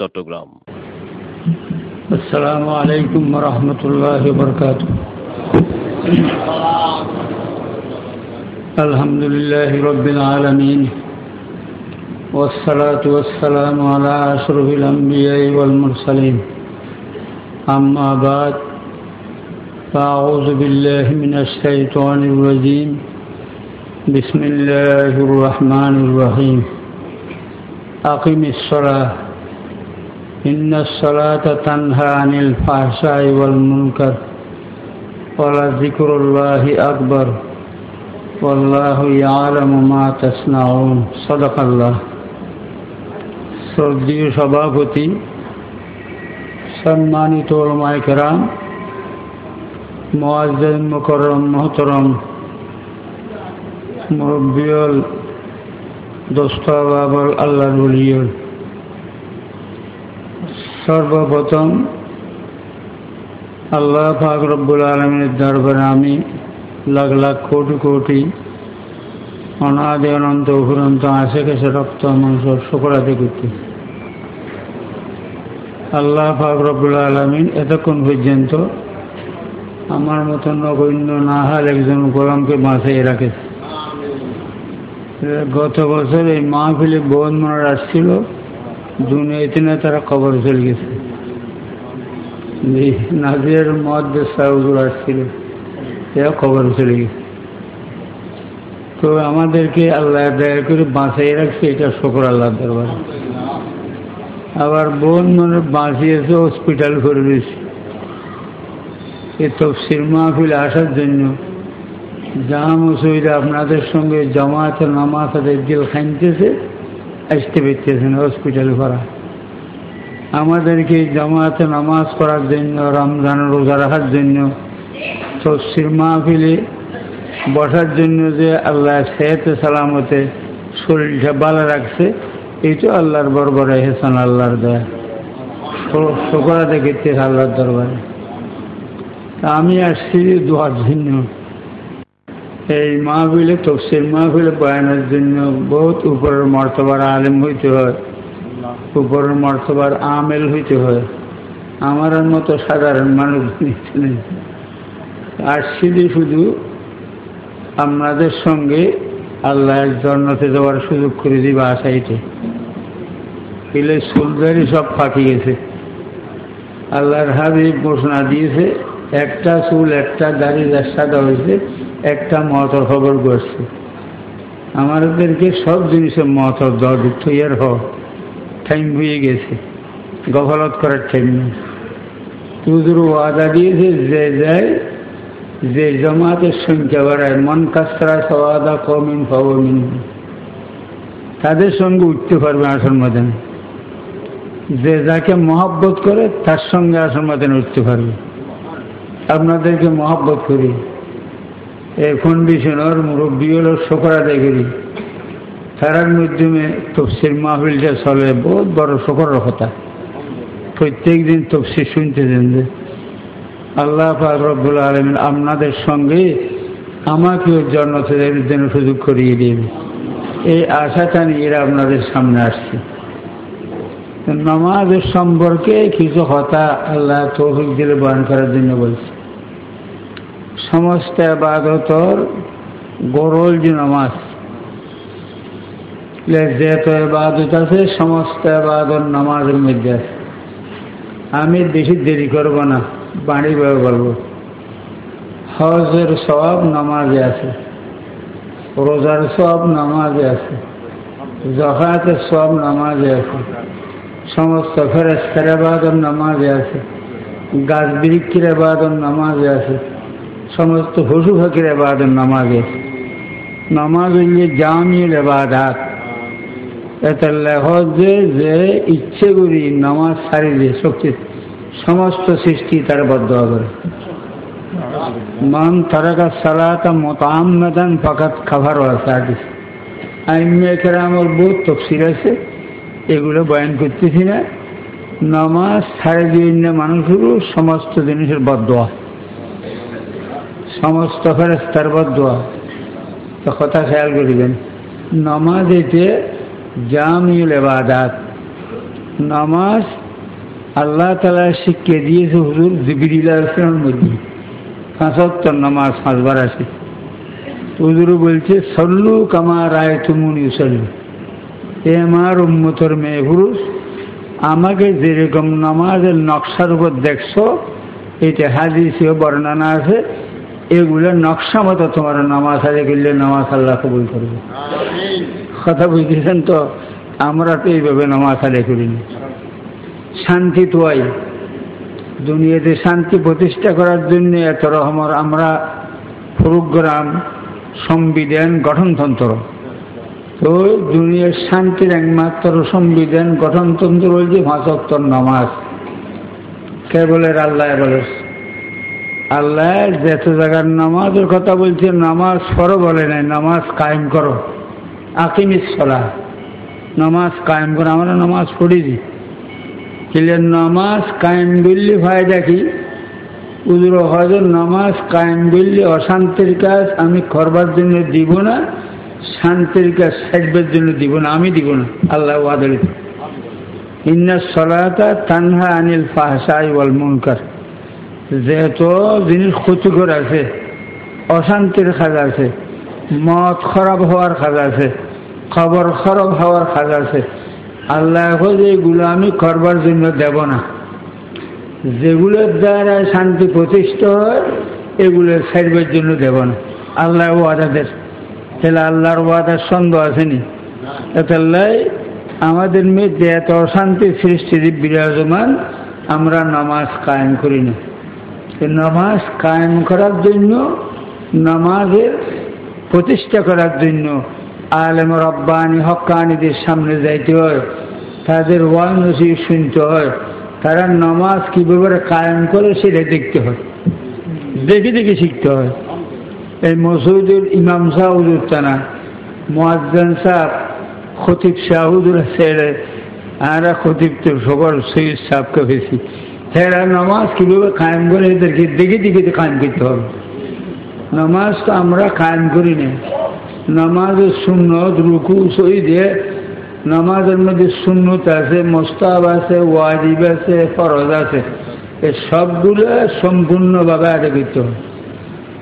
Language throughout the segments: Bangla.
চট্টগ্রাম السلام عليكم ورحمة الله وبركاته الحمد لله رب العالمين والصلاة والسلام على أشرف الأنبياء والمرسلين أما بعد فأعوذ بالله من الشيطان الرجيم بسم الله الرحمن الرحيم أقم الصلاة إن الصلاة تنهى عن الفحشاء والمنكر ولذكر الله أكبر والله يعلم ما تصنعون صدق الله শ্রদ্ধীয় সভাপতি সম্মানিত ওলমায় কেরাম মোয়াজ্জেদ মুকরম মোহতরম মুরব্বিয়ল দোস্ত বাবল আল্লাহ বলিয়ল সর্বপ্রথম আল্লাহ পাক রব্বুল আলমের দরবারে আমি লাখ লাখ কোটি কোটি অনাদি অনন্ত অফুরন্ত আশে গেছে রক্ত মাংস শুকরাতে করতে। আল্লাহ পাক রব্বুল আলমিন এতক্ষণ পর্যন্ত আমার মতো নগণ্য না হাল একজন গোলামকে বাঁচিয়ে রাখেছে। গত বছর এই মাহফিলে বোন মনে আসছিল। দুনিয়াতে তারা কবর চলে গেছে। নাজিরের মধ্যে সাউজুর আসছিল, এরা কবর চলে গেছে। তো আমাদেরকে আল্লাহ দয়া করে বাঁচাই রাখছে, এটা শকর আল্লাহ দরবার। আবার বোন মনে বাঁচিয়েছে হসপিটাল করে দিয়েছে। এ তফসির মাহফিল আসার জন্য জামা মসুইরা আপনাদের সঙ্গে জামাতে নামাজ দিল খাইতেছে আসতে পেতেছেন হসপিটাল করা আমাদেরকে জামাতে নামাজ করার জন্য, রমজান রোজা রাখার জন্য, তফসির মাহফিলে বসার জন্য যে আল্লাহ সেহতে সালামতে শরীরটা ভালো রাখছে, এই তো আল্লাহর বরবরে হেসান আল্লাহর দেয়। শোকরা দেখেছে আল্লাহর দরবারে। আমি আসছি দোয়ার জন্য এই মাহফিলে, তফসির মাহফিলে বয়ানের জন্য বহুত উপরের মর্তবার আলেম হইতে হয়। উপরের মর্তবার আমেল হইতে হয়। আমার মতো সাধারণ মানুষ নেই। আসছি শুধু আপনাদের সঙ্গে আল্লাহ জন্মতে দেওয়ার সুযোগ করে দিবা আশাইতে। এলে সুলদারি সব ফাঁকি গেছে। আল্লাহর হাবিব ঘোষণা দিয়েছে, একটা চুল, একটা দাড়ি সাদা হয়েছে একটা মহতর খবর করছে। আমাদেরকে সব জিনিসের মহতর দর থইয়ার হ টাইম হয়ে গেছে, গফলত করার টাইম নেই। তুদুর ওয়াদা দিয়েছে, যে যায়, যে জমাতের সংখ্যা বাড়ায়, মন কাস্তরা সওয়াদা কমিন ফমিন তাদের সঙ্গে উঠতে পারবে আসন ময়দানে। যে যাকে মহব্বত করে, তার সঙ্গে আসন ময়দানে উঠতে পারবে। আপনাদেরকে মহব্বত করি। এই কন্ডিশনের মুরব্বী হলো শোকরা দেখি তারার মাধ্যমে তফসির মাহফিলটা চলে, বহুত বড় শকরের কথা। প্রত্যেক দিন তফসির শুনতে দেন যে, আল্লাহ রব্বুল আলমিন আপনাদের সঙ্গে আমাকেও জন্মতের জন্য সুযোগ করিয়ে দেবে এই আশাটা নিয়ে আপনাদের সামনে আসছে। নামাজের সম্পর্কে কিছু কথা আল্লাহ তৌফিক দিলে বয়ন করার জন্য বলছে। সমস্ত আবাদতর গরল যে নামাজ। যেহেতু আবাদত আছে, সমস্ত আবাদত নামাজের মধ্যে আছে। আমি বেশি দেরি করব না বাড়ি বয়ে বলব। হজের সব নামাজে আছে, রোজার সব নামাজে আছে জকাতের সব নামাজে আছে, সমস্ত ফেরেস্তার আবাদর নামাজে আছে, গাছ বৃক্ষের আবাদর নামাজে আছে সমস্ত পশু ফাঁকির আবাদর নামাজে। নামাজ হইলে জামিল আবাদাত এতে লেখ যে ইচ্ছে করি নামাজ সারি দিয়ে শক্তি, সমস্ত সৃষ্টি তার বদ্ধ করে। মান তারাকা সালাতা মোতাম্মেদান ফাঁকাত খাবার আইমেকেরা আমার বহুত তফসির আছে, এগুলো বয়ান করতেছি না। নামাজ সাড়ে বিভিন্ন মানুষেরও সমস্ত জিনিসের বদ্ধ বদোয়া। সমস্ত ফেরেস্তার বদোয়া। তো কথা খেয়াল করিবেন, নামাজ এতে জামিউল এবাদাত নামাজ আল্লাহ তালা শিখিয়ে দিয়েছে হুজুর জিবির আসলামের মধ্যে। পাঁচাত্তর নামাজ পাঁচবার আছে। হুজুরও বলছে, সল্লু কামা রায় তুমুন ইউসল্লু। এ আমার উন্মতর মেয়ে পুরুষ, আমাকে যেরকম নামাজের নকশার উপর দেখছ, এটা হাদিসে বর্ণনা আছে। এগুলো নকশা মতো তোমার নামাজ আদায় করলে নামাজ আল্লাহ কবুল করবে। কথা বুঝতেছেন তো? আমরা তো এইভাবে নামাজ আদায় করিনি। শান্তি তোয়াই দুনিয়াতে শান্তি প্রতিষ্ঠা করার জন্য এত রহমর আমরা প্রোগ্রাম সংবিধান গঠনতন্ত্র। তো দুনিয়ার শান্তির একমাত্র সংবিধান গঠনতন্ত্র বলছে ভাষাত্তর নামাজ। কে বলে আল্লাহ বলে আল্লাহ যত জায়গার নামাজের কথা বলছে, নামাজ পড়ো বলে নাই, নামাজ কায়েম করো। আকিমিস সলা নামাজ কায়েম করো, আমরা নামাজ পড়েছি কিলে নামাজ কায়েম বললে ফায়দা কি? উদুর হজর নামাজ কায়েম বললে অশান্তির কাজ আমি করবার জন্য দিব না, শান্তির কাজ সাজবার জন্য দিব না, আমি দিব না, আল্লাহ ওয়াদল ইন্না সলাতা তানহা আনিল ফাহসাই ওয়াল মুনকার। যেহেতু জিনিস ক্ষতিকর আছে, অশান্তির কাজ আছে, মদ খারাপ হওয়ার কাজ আছে, খবর খারাপ হওয়ার কাজ আছে, আল্লাহ যে এগুলো আমি করবার জন্য দেব না। যেগুলোর দ্বারা শান্তি প্রতিষ্ঠা হয়, এগুলো সাইডবার জন্য দেব না। আল্লাহ ওয়াদাদের তাহলে আল্লাহর ওয়াদার সন্দেহ আসেনি তাহলে আমাদের মেয়েতে এত অশান্তি সৃষ্টি বিরাজমান, আমরা নামাজ কায়েম করি না। নামাজ কায়েম করার জন্য, নামাজের প্রতিষ্ঠা করার জন্য আলেম রব্বানি হকানিদের সামনে যাইতে হয়, তাদের ওয়ান নসিব শুনতে হয়, তারা নামাজ কীভাবে কায়েম করে সেটা দেখতে হয়, দেখে দেখে শিখতে হয়। এই মসুদুর ইমাম সাহুদুর তানা, মোয়াজ্জান সাহ খতিব শাহুদুর ছেড়ে আর খতিব তো সকল সৈয়দ সাহকে বেশি। হেরা নামাজ কীভাবে কায়েম করে এদেরকে দেখে দেখে কায়েম করতে হবে নামাজ তো আমরা কায়েম করি না নামাজের সুন্নত রুকু সই দিয়ে নামাজের মধ্যে সুন্নত আছে মোস্তাব আছে ওয়াজিব আছে ফরজ আছে এই সবগুলো সম্পূর্ণভাবে আদায় করতে হবে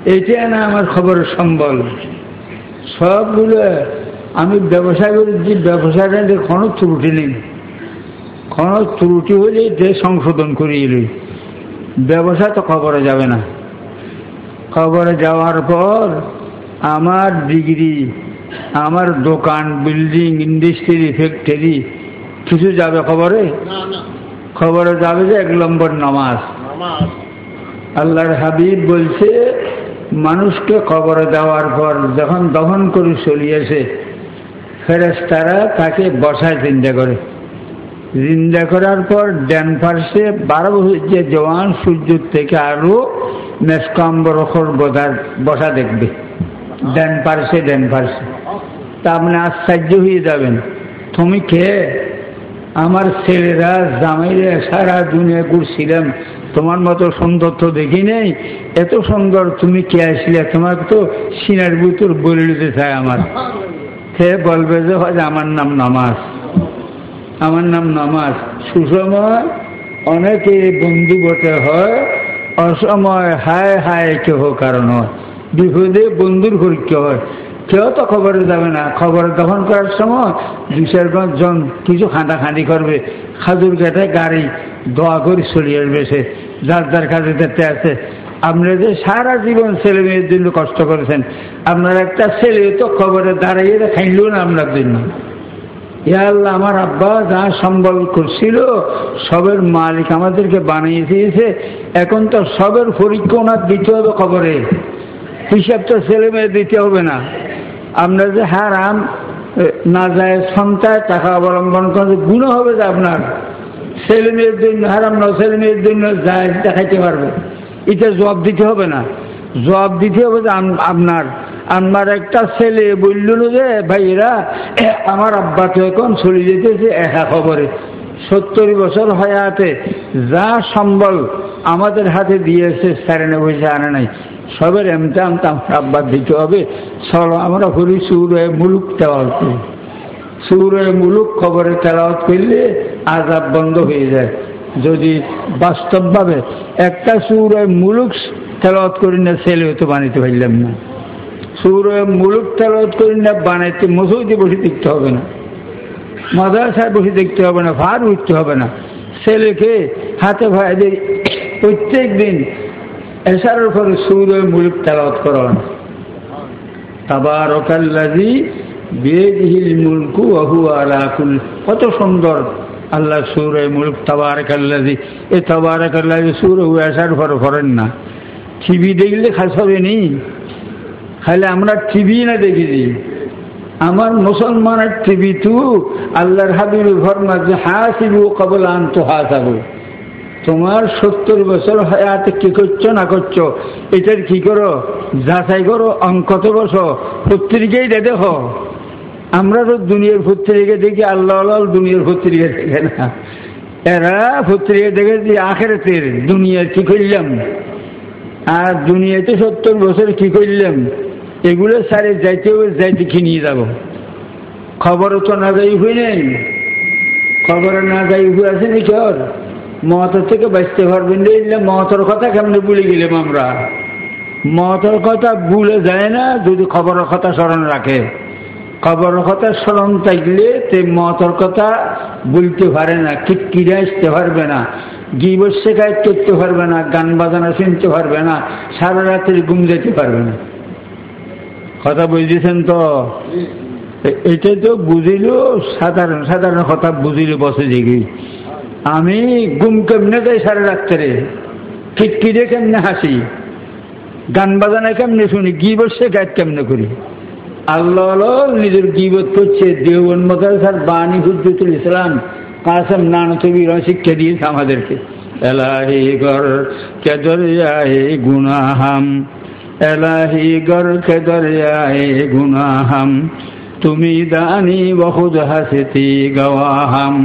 এইটা না আমার খবরের সম্বল সবগুলো আমি ব্যবসা করেছি ব্যবসাটা কোনো ত্রুটি নেই কোনো ত্রুটি হলে যে সংশোধন করিয়ে লই ব্যবসা তো খবরে যাবে না। খবরে যাওয়ার পর আমার ডিগ্রি আমার দোকান বিল্ডিং ইন্ডাস্ট্রি ফ্যাক্টরি কিছু যাবে খবরে? খবরে যাবে যে এক নম্বর নামাজ। আল্লাহর হাবিব বলছে মানুষকে খবরে দেওয়ার পর যখন দহন করে চলিয়েছে ফেরেস্তারা তাকে বসায় চিন্তা করে। জিন্দা করার পর ড্যান ফার্সে বারো বছর যে জওয়ান সূর্যের থেকে আরও মেসকাম্বরখর বোধার বসা দেখবে। ড্যান পার্সে ড্যান পার্সে তা আপনি আশ্চর্য হয়ে যাবেন। তুমি খেয়ে আমার ছেলেরা, জামাইরা সারা দুনিয়া ঘুরছিলাম। তোমার মতো সুন্দর তো দেখি নেই। এত সুন্দর তুমি কে আসলে? তোমার তো সিনার বুতর বলে দিতে চায় আমার। সে বলবে যে, হয়, আমার নাম নামাজ। আমার নাম নামাজ। সুসময় অনেকে বন্ধু বটে হয়, অসময় হায় হায় কেহ কারণ হয়। বিপদে বন্ধুর পরীক্ষা হয়? কেউ তো খবরে যাবে না। খবর দখল করার সময় দু চার জন কিছু খাঁটাখাঁটি করবে। খাজুর কেটে গাড়ি দোয়া করে চলিয়ে আসবে সে। যার যার কাজে দেখতে আছে আপনারা যে সারা জীবন ছেলে মেয়ের জন্য কষ্ট করেছেন, আপনার একটা ছেলে তো খবরে দাঁড়িয়ে খাইল না আপনার জন্য। আল্লাহ, আমার আব্বা যা সম্বল করছিল, সবের মালিক আমাদেরকে বানিয়ে দিয়েছে। এখন তো সবের পরীক্ষা ওনার দিতে হবে খবরে হিসাব তো ছেলে মেয়ে দিতে হবে না। আপনার যে হারাম না যায় সন্তায় টাকা অবলম্বন করে গুণ হবে যে আপনার। ছেলে মেয়ের জন্য হারাম না, ছেলে মেয়ের জন্য যায় দেখাইতে পারবে। এটা জবাব দিতে হবে না। জবাব দিতে হবে যে আপনার আমার একটা ছেলে বলল যে ভাইয়েরা আমার আব্বা তো এখন চলে যেতেছে একা খবরে। সত্তর বছর হয়াতে যা সম্বল আমাদের হাতে দিয়েছে স্যারেনে বসে আনে নাই। সবের এমতা আমতা আমার আব্বার দিতে হবে। চলো, আমরা করি সুরে মুলুক তেলাওয়াত করি। সুরে মুলুক খবরে তেলাওয়াত করলে আজাব বন্ধ হয়ে যায়। যদি বাস্তবভাবে একটা সুর মুলুক তেলত করি না ছেলে হতে বানিতে পারলাম না। সুর মুলুক তেলত করি না, বানাইতে মসুদি বসে দেখতে হবে না। মাদ্রাসায় বসে দেখতে হবে না, ভার উঠতে হবে না। ছেলেকে, হাতে ভাইদের প্রত্যেক দিন এসারের উপরে সুর মুলুক তেলত করান। তাবারকাল্লাজি বেদিহিল মুলকু আহু আলাকুল কত সুন্দর আল্লাহ সুরে মুলক তাবারকাল্লাজি এ তাবারকাল্লাজি সুর হু এসার উপরে করেন না। টিভি দেখলে খাস হবে নি। খালি আমরা টিভি না দেখেছি আমার মুসলমানের টিভি তু আল্লাহর হাবিবুল ফরমা যে হাসিবু কবল আন্ত হাসাবু। তোমার সত্তর বছর হায়াতে কি করছ না করছ? এটার কি করো? যাচাই করো, অঙ্কত বসো, পত্রিকাই দেখো। আমরা তো দুনিয়ার পত্রিকা দেখি, আল্লাহ আল্লাহ দুনিয়ার পত্রিকা দেখে না। এরা পত্রিকা দেখে যে আখেরাতের দুনিয়ার কি করলাম? আর দুনিয়াতে সত্তর বছর কি করলাম? এগুলো সারে যাইতে হবে যাইতে কি নিয়ে যাব। খবরও তো না যাই হই নেই। খবরে না যাই হয়ে আছে নাকি ওর? মহতর থেকে বাঁচতে পারবেন মহতর কথা কেমনে ভুলে গেলাম আমরা? মহতর কথা ভুলে যায় না, যদি খবরের কথা স্মরণ রাখে। খবরের কথা স্মরণ থাকলে তে মহতর কথা বলতে পারে না কিটকিরে আসতে পারবে না। গিবর শেখায় করতে পারবে না, গান বাজানো শুনতে পারবে না, সারা রাত্রি ঘুম যেতে পারবে না। কথা বুঝতেছেন তো? এটা তো বুঝিল সাধারণ সাধারণ কথা বুঝিল বসে জেগে আমি গুম কেমনে যাই সারা রাত্রে? খিটকিরে কেমনে হাসি? গান বাজানা কেমনে শুনি? গিবত গাইড কেমনে করি? আল্লাহ নিজের গিবত করছে দেওবন মতার বাণী হুজুতুল ইসলাম কাসম নানতবি শিক্ষা দিয়েছে আমাদেরকে। এলাহি গর কে দরিয়ায় গুনাহাম এলাহি গর কে দরিয়ায় গুনাহাম, তুমি দানি বহুত হাসিতি গওয়াহাম।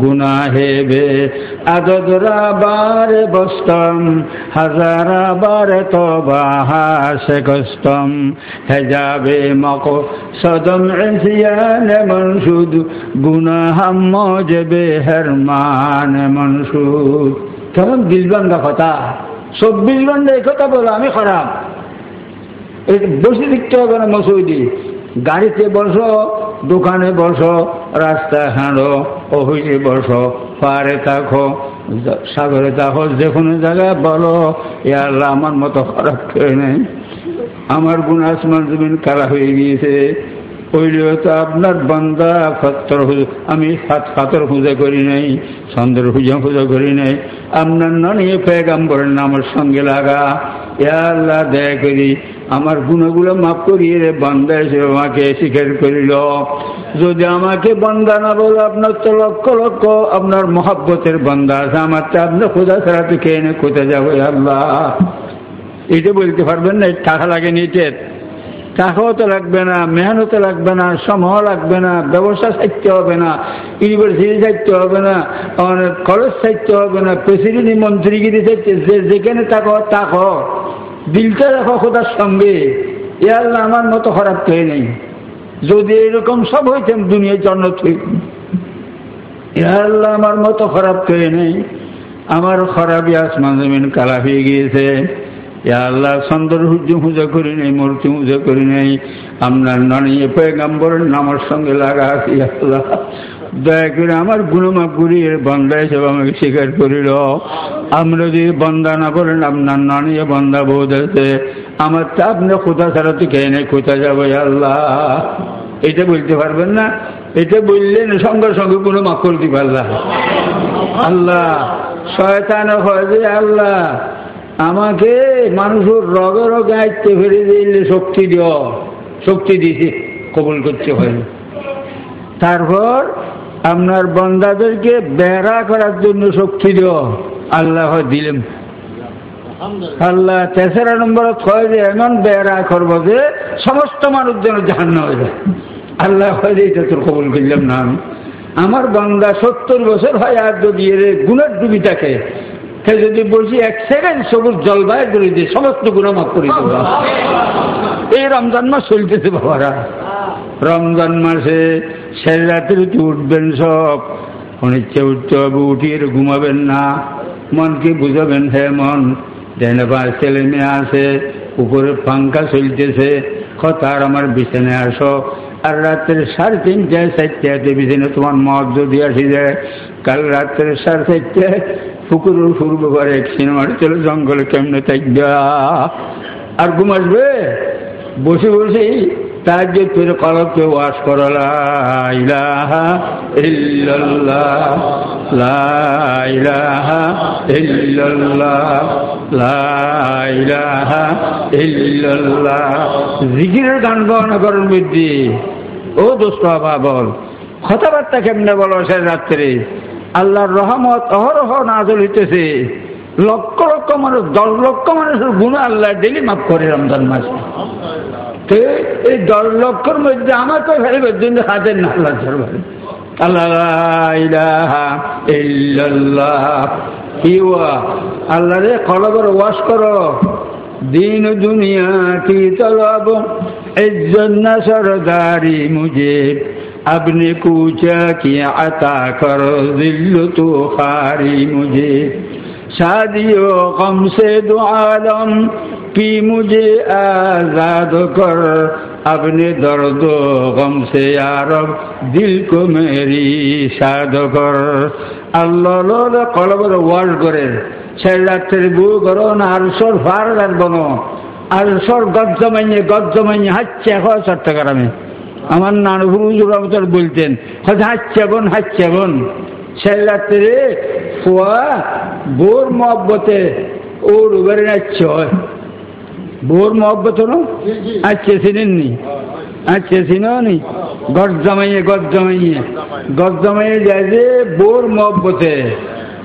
গুনাহে বে আদরা বারে বস্তম, হাজারা বারে তো বাহাসে কস্তম। হেজাবে মক সদম এসিয়ান মনসুদ, গুনাহাম মজবে হেরমান মনসুদ। কেমন দিলবান্ধা কথা চব্বিশ ঘণ্টা এই কথা বলো, আমি খারাপ বসে দেখতে হবে না মসুদি গাড়িতে বসো, দোকানে বসো, রাস্তায় হাঁড়ো অফিসে বসো পাহাড়ে থাকো, সাগরে থাকো, যে কোনো জায়গায় বলো আল্লাহ আমার মতো খারাপ খেয়ে নেই। আমার গুণ আসমান জমিন খারাপ হয়ে গিয়েছে। তো আপনার বান্দা ফাত্তর আমি সাত ফাতর পূজা করি নাই চন্দ্র পূজা পূজা করি নাই। আপনার ননিয়ে পেগাম্বরের নামের সঙ্গে লাগা। আল্লাহ দয়া করি, আমার গুণগুলো মাফ করিয়ে রে বান্দা এসে আমাকে স্বীকার করিল। যদি আমাকে বান্দা না বলো, আপনার তো লক্ষ লক্ষ আপনার মহাব্বতের বান্দা আছে। আমার তো আপনার খোঁজা ছাড়া তো খেয়ে নে কোথায় যাব আল্লাহ? এটা বলতে পারবেন না টাকা লাগে নিটের টাকাও তো লাগবে না মেহনতও লাগবে না সময় লাগবে না, ব্যবসা সাইতে হবে না, ইউনিভার্সিটি সাইতে হবে না কলেজ সাইতে হবে না, প্রেসিডেন্ট মন্ত্রীগিরি সাইতে যে যেখানে থাকো থাকো। দিলটা রাখো খোদার সঙ্গে। এ আল্লাহ আমার মতো খারাপ হয়ে নেই। যদি এরকম সব হইতেন দুনিয়ার জন্য তুই এ আল্লাহ আমার মতো খারাপ হয়ে নেই। আমার খারাপই আসমান জমিন কালা হয়ে গিয়েছে। আল্লাহ চন্দ্র সূর্য পূজা করি নাই, মূর্তি পূজা করি নাই। আপনার ননিয়ে পেগাম্বরের নামের সঙ্গে লাগা আছি আল্লাহ। দয়া করে আমার গুণমা গুরিয়ে বন্ধা হিসেবে আমাকে স্বীকার করিল। আমরা যদি বন্ধা না করেন, আপনার ননিয়ে বন্ধা বোধ আছে। আমার তো আপনি কোথা ছাড়া তো খেয়ে নেই, কোথা যাব আল্লাহ? এটা বলতে পারবেন না। এটা বললেন সঙ্গে সঙ্গে কোনো মাকল দিবে আল্লাহ। আল্লাহ, শয়তান হয় যে আল্লাহ। আমাকে মানুষের রগে রগে আইতে ফেলে দিলে শক্তি দিও। শক্তি দিয়েছে কবুল করতে হয়। তারপর আপনার বন্দাদেরকে বেড়া করার জন্য শক্তি দিও। আল্লাহ দিলেন। আল্লাহ তেসরা নম্বরত কয় যে এমন বেড়া করব যে সমস্ত মানুষ যেন জাহান্ন হয়ে যায়। আল্লাহ হয় যে এটা তোর কবুল করলাম না আমি। আমার বান্দা সত্তর বছর হয় আর যদি এর গুণের ডুবি থাকে সে যদি বলছি, এক সেকেন্ড সবুজ জলবায়ু করে দিয়ে সমস্ত গুণা মাফ করে দেবো। এই রমজান মাস চলতেছে বাবারা। রমজান মাসে শেষ রাত্রিতে উঠবেন সব। অনিচ্ছে উঠতে হবে, উঠিয়ে ঘুমাবেন না। মনকে বুঝাবেন, হে মন ডেনেবার ছেলে মেয়ে আছে, উপরে পাঙ্খা চলতেছে। কথার আমার বিছানে আসো। আর রাত্রে সাড়ে তিনটায় চারটাতে বিছানে তোমার মদ যদি আসি যায়, কাল রাত্রে সাড়ে চারটায় পুকুরের পূর্ব করে সিনেমার চলে, জঙ্গলে কেমনে থাকবা? আর ঘুম আসবে? বসে বসেই তার যে ফিরে কলবকে ওয়াশ করো লাইলাহা ইল্লাল্লাহ লাইলাহা ইল্লাল্লাহ লাইলাহা ইল্লাল্লাহ। জিকিরের গান গহনা করেন বুদ্ধি ও দোস্ত বল, কথাবার্তা কেমনে বলো সে রাত্রে? আল্লাহর রহমত অহরহ নাজল হইতেছে। লক্ষ লক্ষ মানুষ, দশ লক্ষ মানুষের গুণ আল্লাহ ডেলি মাফ করে রমজান মাসে। তো এই দশ লক্ষর মধ্যে আমার তো ফেলবার জন্য হাতের না আল্লাহ সরবার আল্লাহ রে, কলবর ওয়াশ করো। দিন দুনিয়া কি তলব? এই জন্য সরদারি মুজে আপনি কুচা কি আতা কর দিল তো খারি মুঝে সাদিও কমসে দু আলম কি মুঝে আজাদ কর আপনি দর্দ কমসে আরব দিল কো মেরি সাদ কর আল্লাহ কলবর ওয়ার্ল্ড করে ছেল ডাক্তারি বউ কর না আর সর ফার রাখব না আর সর গদ্য মাইনে হাচ্ছে এখন সত্যকার আমি আমার নানু হুজুর রহমতার বলতেন হয়তো হাচ্ছে বোন হাচ্ছে বোন। সে রাত্রে ফোয়া বোর মহব্বতে ওর উবেরে নাচছে হয়। বোর মহব্বত হলো? আচ্ছা চিনেননি? আচ্ছা চিনি গজ জমাইয়ে গজ জমাইয়ে গজ জমাইয়ে যায় যে বোর মহব্বতে।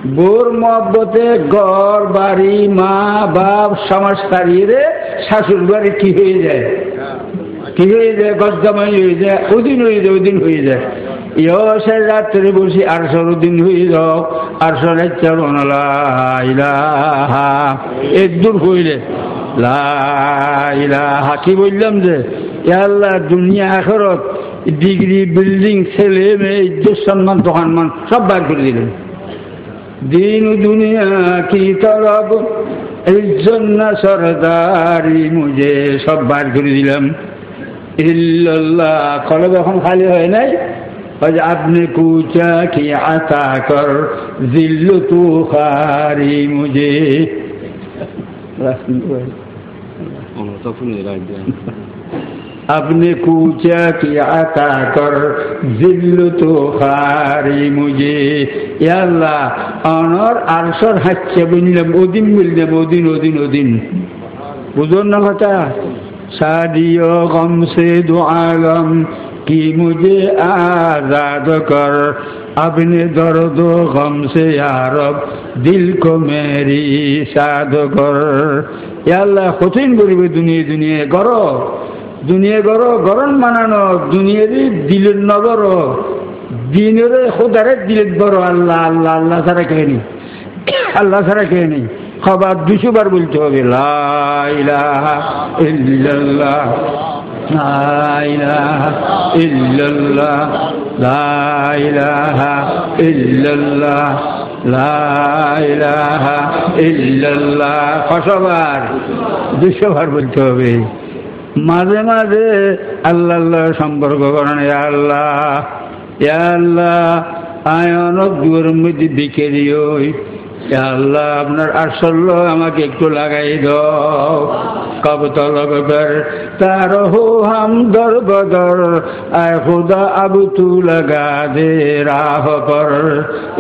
বোর মহব্বতে ঘর বাড়ি মা বাপ সমাজ তাড়িয়ে শাশুর বাড়ি কি হয়ে যায়? কি হয়ে যায়? গজ জমাই হয়ে যায়, ওদিন হয়ে যায়, ওদিন হয়ে যায়। সে রাত্রে বসি আটশোর দিন হয়ে যাও আটশো ইলাহা এক দূর হইলে কি বললাম যে আল্লাহ দুনিয়া, আখরত, ডিগ্রি, বিল্ডিং, ছেলে, মেয়ে, ইজ্জত, সম্মান দোকানমান সব বার করে দিলেন। দিন দুনিয়া কি তরব, ইজ্জত সরদারি, মুজে সব বার করে দিলাম। ইল্লাল্লাহ কলব এখন খালি হয় নাই আপনি কুচা কি আতা কর, জিল্লু তু খারি মুজে। আপনি কুচা কি আতা কর, জিল্লু তু খারি মুজে। ইয়াল্লাহ অনর আরসর হাচ্ছে বুনলাম ওদিন বুনলাম ওদিন ওদিন ওদিন। বুঝুন না কথা? शादियों गम से दुआगम की मुझे आजाद कर अपने दर्द गम से यारब दिल को मेरी साध कर আল্লাহ কঠিন করিবে দুনিয়া দুনিয়া গর দুনিয়া গর গরম মানানো দুনিয়ারই দিলের নগর দিনের খোদারে দিলের বড় আল্লাহ আল্লাহ আল্লাহ ছাড়া কে নেই আল্লাহ ছাড়া কে নেই খবর দুশো বার বলতে হবে কসবার দুশো বার বলতে হবে। মাঝে মাঝে আল্লাহ আল্লাহ সম্পর্ক করেন আল্লাহ আল্লাহ আয়ন দুয়ার মধ্যে বিকেরি ওই আল্লাহ, আপনার আসল আমাকে একটু লাগাই দাও। তার হো হাম দর বদর, আয় খুদা আবু তু লাগা দে রাহ পর।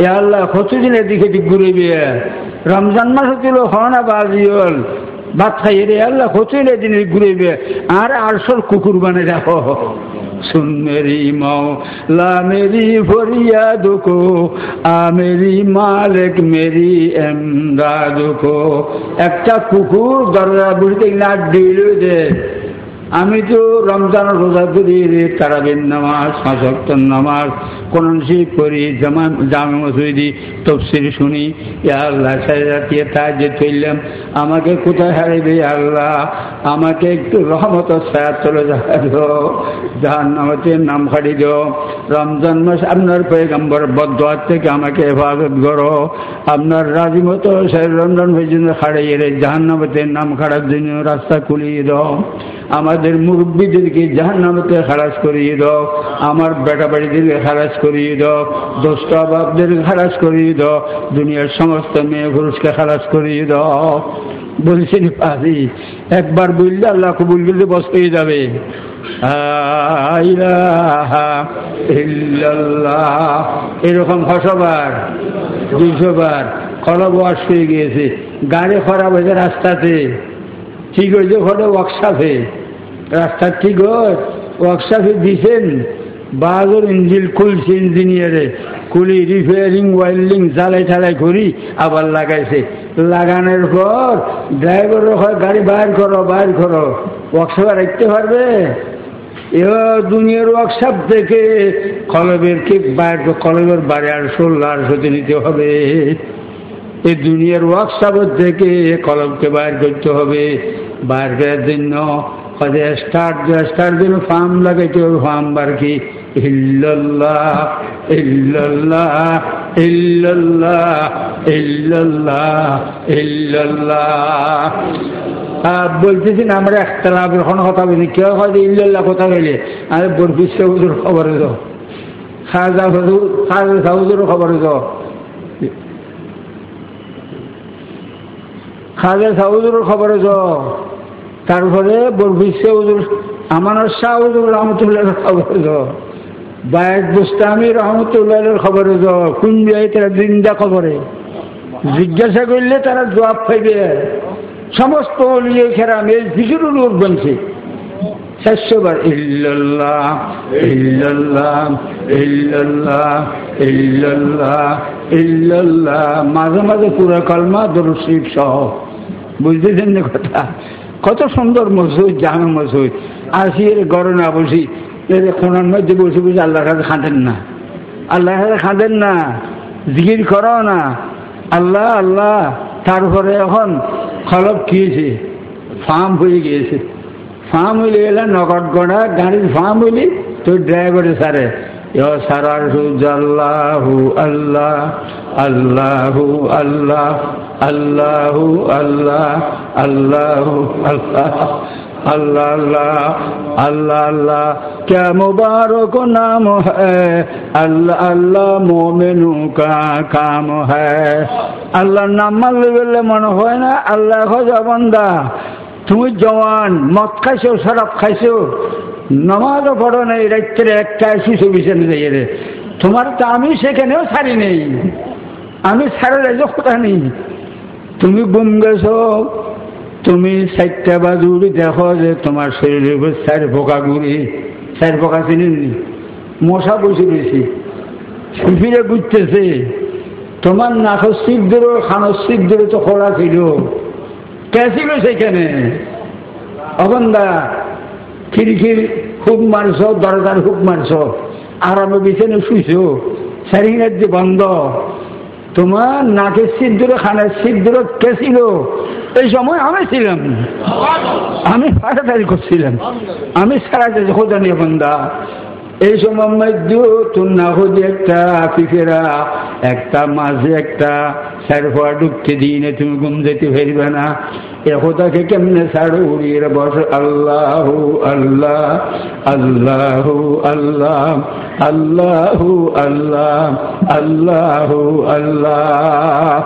এ আল্লাহ কতদিন এদিকে দিক ঘুরে বিয়ে রমজান মাস হচ্ছিল হনা বাজি হল ভাত খাইয়ে রে আল্লাহ কতদিন এদিন ঘুরে বিয়ে আর আসল কুকুর বানে রাখো। सुन मेरी मौला मेरी फरियाद को आ मेरी मालिक मेरी এমদাদ কো একটা কুকুর দরজা বুঝতে না দিল দে আমি তো রমজান রোজা করি তারাবিন নামাজ পাঁচক্ত নামাজ কোরআন শরীফ পড়ি জামা জামে মসুদি তফসির শুনি আল্লাহ সাইরাতিয়ে যে চললাম আমাকে কোথায় হারাইবে আল্লাহ আমাকে একটু রহমত ছায়া চলে যাও জাহান নামতে নাম খাড়ি দিও রমজান মাস আপনার পেগম্বর বদার থেকে আমাকে হেফাজত করো। আপনার রাজি মতো রমজান পর্যন্ত খাড়াইয়ে জাহান নামতে নাম খাড়ার জন্য রাস্তা খুলিয়ে দাও। আমাদের মুরব্বীদেরকে জাহান নামতে খারাজ করিয়ে দাও। আমার বেটা বাড়িদেরকে খারাজ করিয়ে দাও। দোস্ত বাপদের খারাজ করিয়ে দাও। দুনিয়ার সমস্ত মেয়ে পুরুষকে খারাজ করিয়ে দাও। বলছেন পাজি। একবার বললে আল্লাহ কবুল করলে বসতেই যাবে। এরকম ছশোবার দুইশো বার খরব ওয়াশ হয়ে গিয়েছে। গাড়ি খারাপ হয়েছে রাস্তাতে। ঠিক হয়েছে ঘরে ওয়ার্কশপে রাস্তা ঠিক হয় ওয়ার্কশপে দিছেন। বাহাদুর ইঞ্জিল খুলছে ইঞ্জিনিয়ারে। খুলি রিপেয়ারিং ওয়েল্ডিং জ্বালাই ঠালাই করি আবার লাগাইছে। লাগানোর পর ড্রাইভারও হয় গাড়ি বাইর করো বাইর করো। ওয়ার্কশপে রাখতে পারবে? এবার দুনিয়ার ওয়ার্কশপ থেকে কলবের কে বাইর, কলবের বাড়ি আর আর হতে নিতে হবে। এই দুনিয়ার ওয়ার্কশপের থেকে কলমকে বাইর করতে হবে। বাইর করার জন্য স্টার্ট স্টার্ট জন্য ফার্ম লাগাইতে হবে ফার্ম বার কি ইল্লাল্লাহ বলতেছি না, আমরা একতলা কোনো কথা বলি কেউ হয়তো ইল্লাল্লাহ কথা বলে। আরে বরফিস হুজুর খবর দাও খাজা খাজা খবর দাও খাজা সাউদুর খবর যাও। তারপরে বরফিসে হুজুর আমানত শাহ রহমতুল্লাহ খবর যাও। বায়ক বুস্তামি রহমতুল্লাহের খবরে যাও কোন বিয়ে তারা দিনদা খবরে? জিজ্ঞাসা করলে তারা জবাব পাইবে। সমস্ত লিয়ে খেরাম এই ভিজুরুর লোক বলছে শেষবার ইল্লাল্লাহ ইল্লাল্লাহ ইল্লাল্লাহ ইল্লাল্লাহ ইল্লাল্লাহ। মাঝে মাঝে পুরো কলমা দরশিব সহ। বুঝতেছেন না কথা? কত সুন্দর মসুদ জামে মসুদ আসি এর গড়ে না বসি। কোনার মধ্যে বসে বসে আল্লাহর কাছে খাঁদেন না। আল্লাহর কাছে খাঁদেন না। জিকির করো না। আল্লাহ আল্লাহ তারপরে এখন খলপ খেয়েছে ফার্ম হয়ে গিয়েছে। ফার্ম হইলে এলে নগদ গড়া, গাড়ির ফার্ম হইলে তো ড্রাইভারে সারে। সারার আল্লাহু, আল্লাহ আল্লাহু আল্লাহ আল্লাহু আল্লাহ আল্লাহু। আল্লাহ अल्लाह अल्लाह अल्लाह अल्लाह क्या मुबारक नाम है अल्लाह अल्लाह मोमिनू का काम है আল্লাহর নাম মানলে বললে মনে হয় না আল্লাহ খোঁজা বন্দা তুমি জওয়ান মদ খাইছো শরাব খাইছো নমাজও পড়ো নেই রাত্রে একটা শিশু বিছানে যাইয়ে রে তোমার তো আমি সেখানেও ছাড়ি নেই আমি ছাড়ে যাই কথা নেই তুমি গুম গেছো তুমি চারটা বাজুরি দেখো যে তোমার শরীরে চার পোকা ঘুরি চার পোকা চিনি মশা বসে রয়েছে ফিরে ঘুরতেছে তোমার নাকর সিদ্ধর খানোর সিদ্ধর তো খোলা ছিল। কে ছিল সেখানে অবন্দা খিড়কির হুক মারছ দরজার হুক মারছ আরামে বিছানে শুইছ। সারিংয়ের যে বন্ধ। তোমার নাকের সিদ্ধুর খানের সিদ্ধুর কে ছিল? এই সময় আমি ছিলাম। আমি ফাটাফাটি করছিলাম। আমি সারা খোঁজা নিয়ে বন্ধা এই সময় মধ্যে না হদি একটা পিফেরা একটা মাঝে একটা সারফা ঢুকতে দিনে তুমি ঘুম যেতে ফেরবে না। এহোদাকে কেমনে ছাড়ো উড়িয়ে বস? আল্লাহ আল্লাহ আল্লাহ আল্লাহ। আল্লাহ আল্লাহ, আল্লাহু আল্লাহ।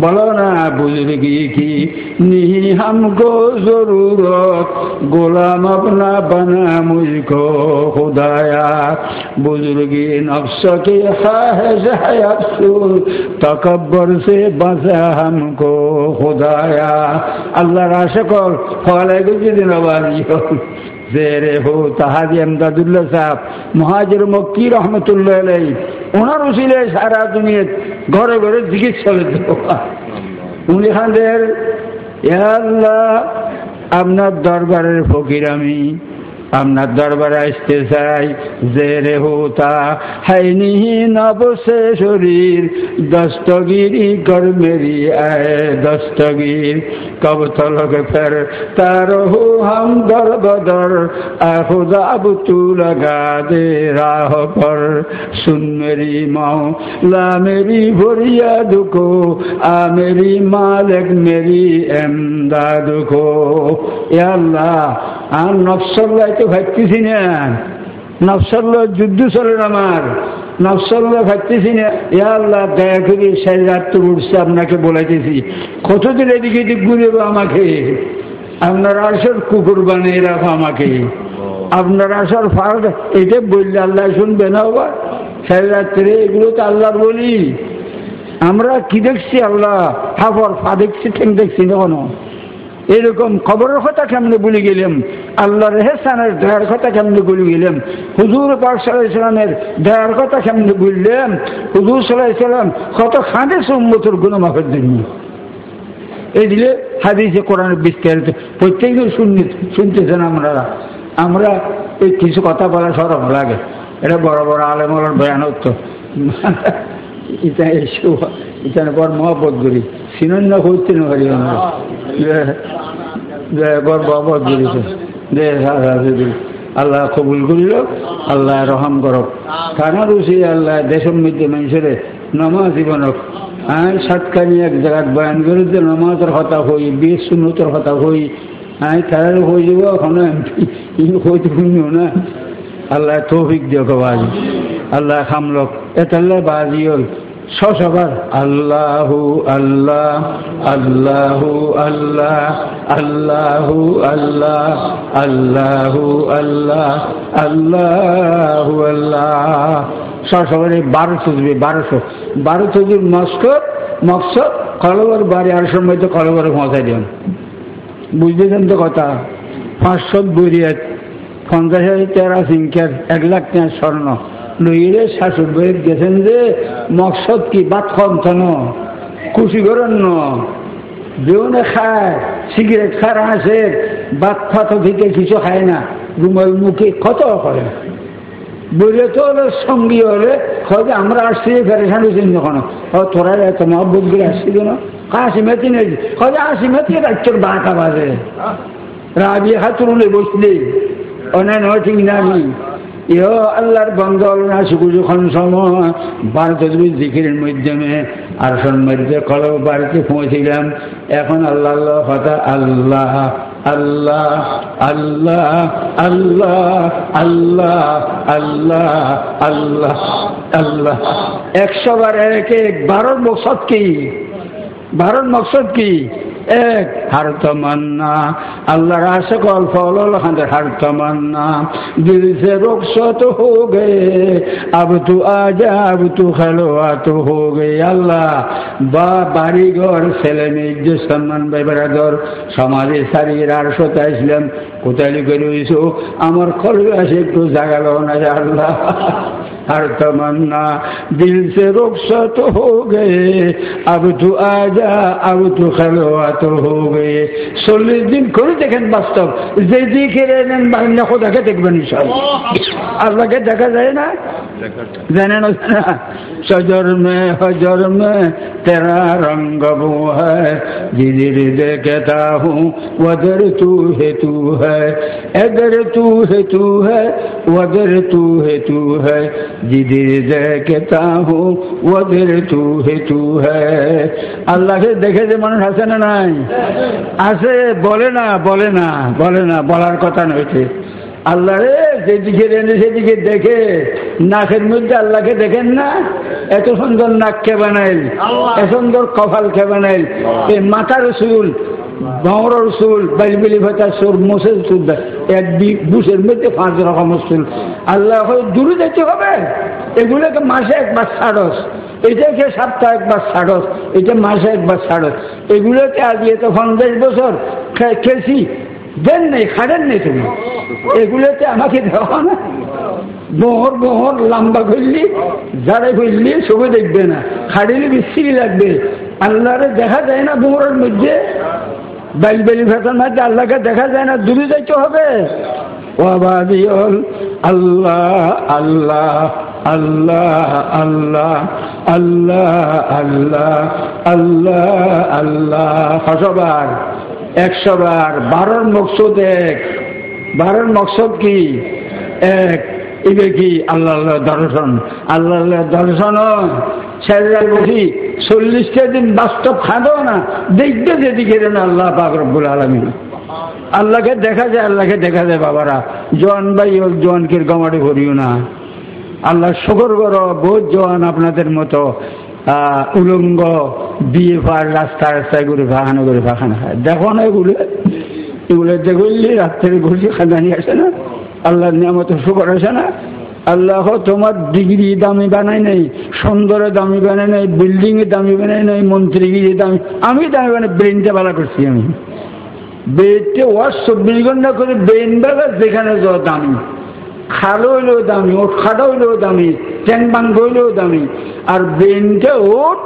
বলো না বুঝবে কি? নিহি হামকো জরুরত, গোলাম আপনা বানা মুঝকো খুদায়া বুজুর্গি নকশকে খাহেজ হায়াসুল তকব্বর সে বাঁচা হামকো খুদায়া আল্লাহর আশা কর ফলে গুজি দিন আবার জেরে হো তাহাজি আমদাদুল্লাহ সাহেব, মহাজের মক্কি রহমতুল্লাহ আলাই ওনার উচিলে সারা দুনিয়া ঘরে ঘরে চিকিৎসা উনি খানদের আল্লাহ, আপনার দরবারের ফকির আমি। আপনার দরবারে আসতে চাই। যে রে হোতা হাইনিহি নবসে শরীর, দস্তগিরি কর্মেরি আয় দস্তগির। কব তলক ফের, তার হো হাম দর বদর আহুদা আবু তু লগা দে রাহ পর। সুন মেরি মাও লা মেরি ভরিয়া দুকো আ মেরি মালিক মেরি এমদাদ কো আল্লাহ আর নফসল্লাহ তো ভাবতেছি না। নফসল্লাহ যুদ্ধ চলেন আমার। নফসল্লাহ ভাবতেছি না, ইয়া আল্লাহ, দয়া করে শেষ রাত্রে উঠছে, আপনাকে বলাইতেছি। কতদিন এদিকে এদিক ঘুরে আমাকে? আপনার আসর কুকুর বানিয়ে রাখো আমাকে। আপনার আসর ফার এটা বললে আল্লাহ শুনবে না বাবা শেষ রাত্রে এগুলো তো আল্লাহর বলি। আমরা কি দেখছি আল্লাহ? হাফর ফা দেখছি ঠেং দেখছি না কোনো। এরকম খবরের কথা কেমনে বলে গেলাম? আল্লাহ রেহেসানের দয়ার কথা কেমনে বলে গেলাম? হুজুর পাক সাল্লামের দয়ার কথা কেমনে বললাম হুজুর সাল্লাম কত খাঁদে সম্মতর গুণ মাফের জন্য। এই দিলে হাদিসে কোরআনের বিস্তারিত, প্রত্যেকদিন শুনতে, শুনতেছেন আমরা আমরা এই কিছু কথা বলা সরম লাগে। এটা বড় বড় আলেমলার বয়ান হতো ইটা এসে ইটানে বড় মহব্বত করি। সিনন্য করতে না পারি আমরা। বড় মহব্বত করিছে দে আল্লাহ কবুল করিল, আল্লাহ রহম করক। থানার উচি আল্লাহ দেশের মধ্যে মানুষের নমাজ জীবনক। হ্যাঁ সাতকানি এক জায়গাত বয়ান করে যে নমাজের কথা হই বিয়ে সুন্নতর কথা হই হ্যাঁ তার হয়ে যাব এখন হইতে শুনিও না। আল্লাহ তৌফিক দিয়ক আল্লাহ খামলক এতাল্লাহ বাজিও সসবার আল্লাহু আল্লাহ আল্লাহু আল্লাহ আল্লাহু আল্লাহ আল্লাহু আল্লাহ আল্লাহু আল্লাহ। সসবারে বারোশো দিবে বারোশো। বারোশো দিন মস্কর মকসদ কলবর বাড়ি আর সময় তো কলবরে পৌঁছাই দেন বুঝতেছেন তো কথা? পাঁচশো বরিয়াত পঞ্চাশ হাজার তেরা সিংকের এক লাখ টাকা স্বর্ণ। লইলে শাশুর বইয়ের গেছেন যে, মকসদ কি? বাত খন্তন খুশি করেন ন যেউনে খায়, সিগারেট খার আছে বাত ফাত থেকে কিছু খায় না, রুমাল মুখে কত করে? বলে তো হলে সঙ্গী হলে হয়তো আমরা আসছি, ফেরেশান হয়েছেন যখন। তোরা এত মহব্বত করে আসছি না? কাশি মেতি নেই। হয় আসি মেতি রাজ্যের বাঁকা বাজে। রাবি হাতুরুলে বসলে অন্যান্য ঠিক না আমি ইহ আল্লাহর বন্দল না শুকু যখন সময় ভারত জিকিরের মাধ্যমে আসন মধ্যে কলব বাড়িতে পৌঁছিলাম। এখন আল্লাহ আল্লাহ কথা আল্লাহ আল্লাহ আল্লাহ আল্লাহ আল্লাহ আল্লাহ আল্লাহ আল্লাহ। একশো বার এক এক, বারোর মকসদ কি? বারোর মকসদ কি? এক, হার তমান্না। আল্লাহর আশে কল ফল খান্দের হার তমান্না। দিল সে রুখসত হো গে আব তু আজা আব তু খেলোয়া তো হো গে আল্লাহ, বা বাড়ি ঘর, ছেলে মেয়ে, যে সম্মান বেবরাদর সমাজে সারিয়ে আর সতে আসলাম। কোথায় করে আমার কলবে আসে একটু জাগালো না আল্লাহ। हर तमन्ना दिल से रुखसत हो गए अब तू आजा अब तू खलवात हो गए চল্লিশ দিন করে দেখেন বাস্তব যে দিকে নেন বাহিনী খোদাকে দেখবেন সব আল্লাহকে দেখা যায় না জানে না সজর মে হজর মে তেরা রঙ্গ वो है जिधर देखता हूँ वदर तू है तू है इधर तू है तू জিদের দেখতা হো ওদের তু হেতু হ্যাঁ আল্লাহকে দেখে যে মানুষ আসে না নাই? আসে বলে না বলে না বলে না, বলার কথা নয় আল্লাহ রে যেদিকে রেনে সেদিকে দেখে। নাকের মধ্যে আল্লাহকে দেখেন না? এত সুন্দর নাক কে বানাইল এত সুন্দর কপাল কে বানাইল এই মাথার চুল ভঁড়র চুল বাইলবিলি ভাতা চুল মোষের চুল এক বুসের মধ্যে পাঁচ রকমের চুল আল্লাহ দূরে যেতে হবে। এগুলোকে মাসে একবার ছাড়স। এটাকে সপ্তাহে একবার ছাড়স। এটা মাসে একবার ছাড়স। এগুলোকে আজকে তো পঞ্চাশ বছর খেয়েছি। দেন নেই খাড়েন নেই তুমি। এগুলোতে আমাকে দেওয়া না। মোহর মোহর, লম্বা করলি যারা করলি, সবে দেখবে না। খাড়িলে বিশ্রী লাগবে। আল্লাহরে দেখা যায় না মোহরের মধ্যে। বাইল বেলি ফেতার মধ্যে আল্লাহকে দেখা যায় না, দূরে যাইতে হবে। আল্লাহ আল্লাহ আল্লাহ আল্লাহ আল্লাহ আল্লাহ আল্লাহ আল্লাহ। হসবার। একশো বার বারোর মকসুদ এক। বারোর মকসদ কি? এক। ইবে কি? আল্লাহ দর্শন। আল্লাহ দর্শন ছেলেরা বসি চল্লিশটা দিন বাস্তব খাদো না দেখতে যেদিকে আল্লাহ পাক রব্বুল আলমী আল্লাহকে দেখা যায়, আল্লাহকে দেখা যায় বাবারা। জোয়ান ভাই হোক জোয়ানকে গমাটে ভরিও না। আল্লাহ শকর করো, বহুত জোয়ান আপনাদের মতো। উলঙ্গ বিয়ে পার রাস্তা রাস্তায় ঘুরে ফাঁকানো করে ফাঁকানো হয়। দেখো না এগুলো। এগুলো দেখলি রাত্রে ঘুরছি খাদানি আসে না। আল্লাহর নিয়ামত শুকর আসে না। আল্লাহ তোমার ডিগ্রি দামি বানাই নাই, সুন্দরে দামি বানাই নাই বিল্ডিং এ দামি বানাই নাই মন্ত্রীগিরি দামি আমি দামি বানাই ব্রেনটা বালা করছি আমি। বেডকে ওয়াশ চব্বিশ ঘণ্টা করে ব্রেন বেলা যেখানে যাওয়া দামি। খালো হইলেও দামি, ওট খাটা হইলেও দামি ট্যাং বাং হইলেও দামি। আর ব্রেনটাও ওর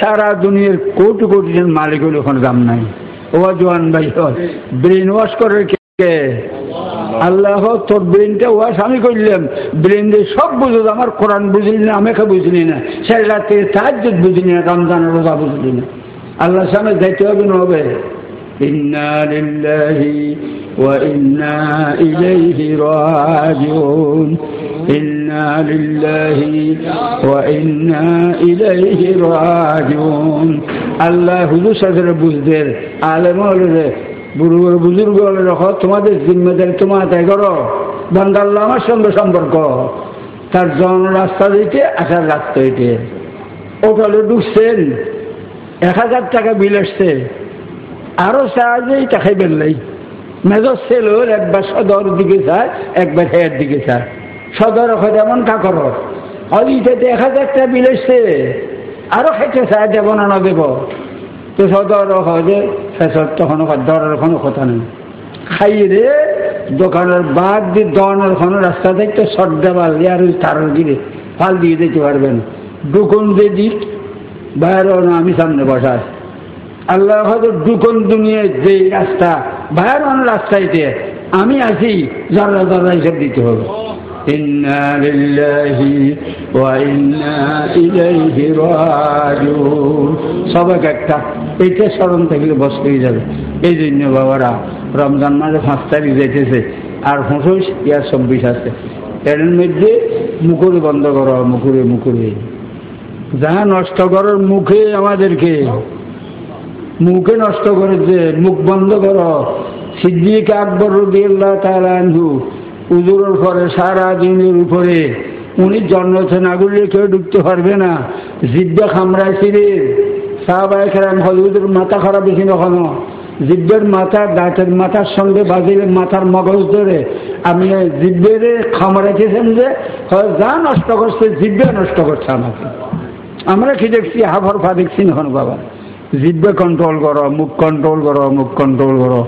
সারা দুনিয়ার কোটি কোটি জন মালিক হলে ওখানে দাম নাই। ওয়া জোয়ান ভাই ব্রেন ওয়াশ করার কে? আল্লাহ, তোর ব্রেনটা ওয়াশ আমি করলাম। ব্রেন দিয়ে সব বুঝল আমার কোরআন বুঝলি না আমেখা বুঝলি না। সেটা রাত্রে সাহায্য বুঝলি না, রমজান রোজা বুঝলি না। আল্লাহ সামনে দেখতে হবে না হবে? ইন্নাহি লিল্লাহি ওয়া ইন্না ইলাইহি রাজিউন। إنا لله وإنا إليه راجعون আল্লাহ হুজুর সাথে বুঝদের আলেম হলে বুড়ো বুড়ো বুজুর্গ হলে রাখো তোমাদের জিম্মেদারি তোমার আদায় করো বান্দাল্লাহ আমার সঙ্গে সম্পর্ক তার জন রাস্তা দিতে আসার রাস্তা দিতে ওখানে ঢুকছেন এক হাজার টাকা বিল আসছে আরো সাহায্যেই টাকাই বেরলাই মেজর সেল হল একবার সদর দিকে চায় একবার হেয়ার দিকে চায় সদর হয় এমন কা করো অলিটাতে এক হাজার টাকা বিল আসছে আরও খেতে চায় দেব না না দেব তো সদর যে শেষত তখন দরের কোনো কথা নেই। খাই রে, দোকানের বাদ দিয়ে দনের কোনো রাস্তা দেখতে সর্দা বাল আর ওই তারের গিরে ফাল দিয়ে দিতে পারবেন। দুকন দিয়ে দিক না আমি সামনে বসা আল্লাহ হয়তো দুকন দুনিয়ে যে রাস্তা বাইরেও রাস্তাইতে। আমি আছি জর্রা জর্রা হিসেব দিতে হবে। إنا لله وإنا إليه راجعون সবাই একটা এইটা স্মরণ থাকলে বস হয়ে যাবে এই জন্য বাবারা রমজান মাসে পাঁচ তারিখ যেতেছে আর হুঁসুস ইয়ার চব্বিশ আছে এর মধ্যে মুখুরি বন্ধ করো মুখুরি মুখুরি যা নষ্ট করার মুখে আমাদেরকে মুখে নষ্ট করেছে মুখ বন্ধ করো সিদ্দিক আকবর রবি আল্লাহ তালু উজুরের পরে সারা দিনের উপরে উনি জন্মছে না কেউ ঢুকতে পারবে না। জিব্বা খামড়ায় ছিলেন সাহাবাই খেলাম হলিউদের মাথা খারাপ বেশি কখনো? জিব্বের মাথা দাঁতের মাথার সঙ্গে বাজিলে মাথার মগজ ধরে। আমি জিব্বের খামড়াইতেছেন যে যা নষ্ট করছে জিব্বে নষ্ট করছে আমাকে। আমরা কি দেখছি? হাফর ফা দেখছি এখন বাবা। জিব্বে কন্ট্রোল করো, মুখ কন্ট্রোল করো, মুখ কন্ট্রোল করো।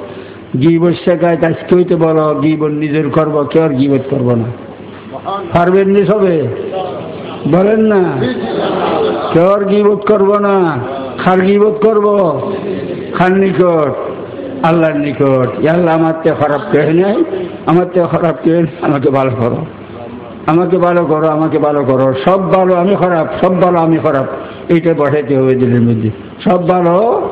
গিবর শেখায় আজকে হইতে বলো গিবর নিজের করব কেউ আর গিবত করব না? পারবেন নি সবে? বলেন না। কেউ আর গিবত করব না? খার গিবত করব? খার নিকট? আল্লাহর নিকট। আল্লাহ আমার তে খারাপ কেউ নাই, আমার তে খারাপ কেউ আমাকে ভালো করো। আমাকে ভালো করো, আমাকে ভালো করো। সব ভালো আমি খারাপ, সব ভালো আমি খারাপ। এইটা বসাইতে হবে দিলের মধ্যে। সব ভালো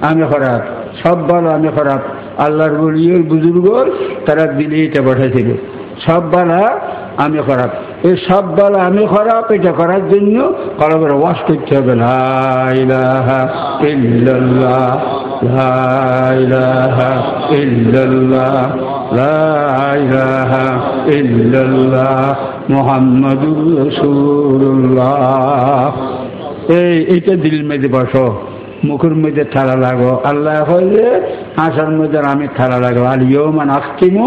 আমি খারাপ, সব ভালো আমি খারাপ। আল্লাহর বলিয়র বুজুর্গ তারা দিলে এটা বসাইছিল সব বালা আমি খারাপ। এই সব বালা আমি খারাপ, এটা করার জন্য কলমের ওয়াশ করতে হবে। রাসূলুল্লাহ। এই এটা দিল মেদে বসো মুখের মধ্যে থালা লাগো। আল্লাহ হইলে হাসার মধ্যে আমি থালা লাগো। আর ইয়ে মানে আখতিমু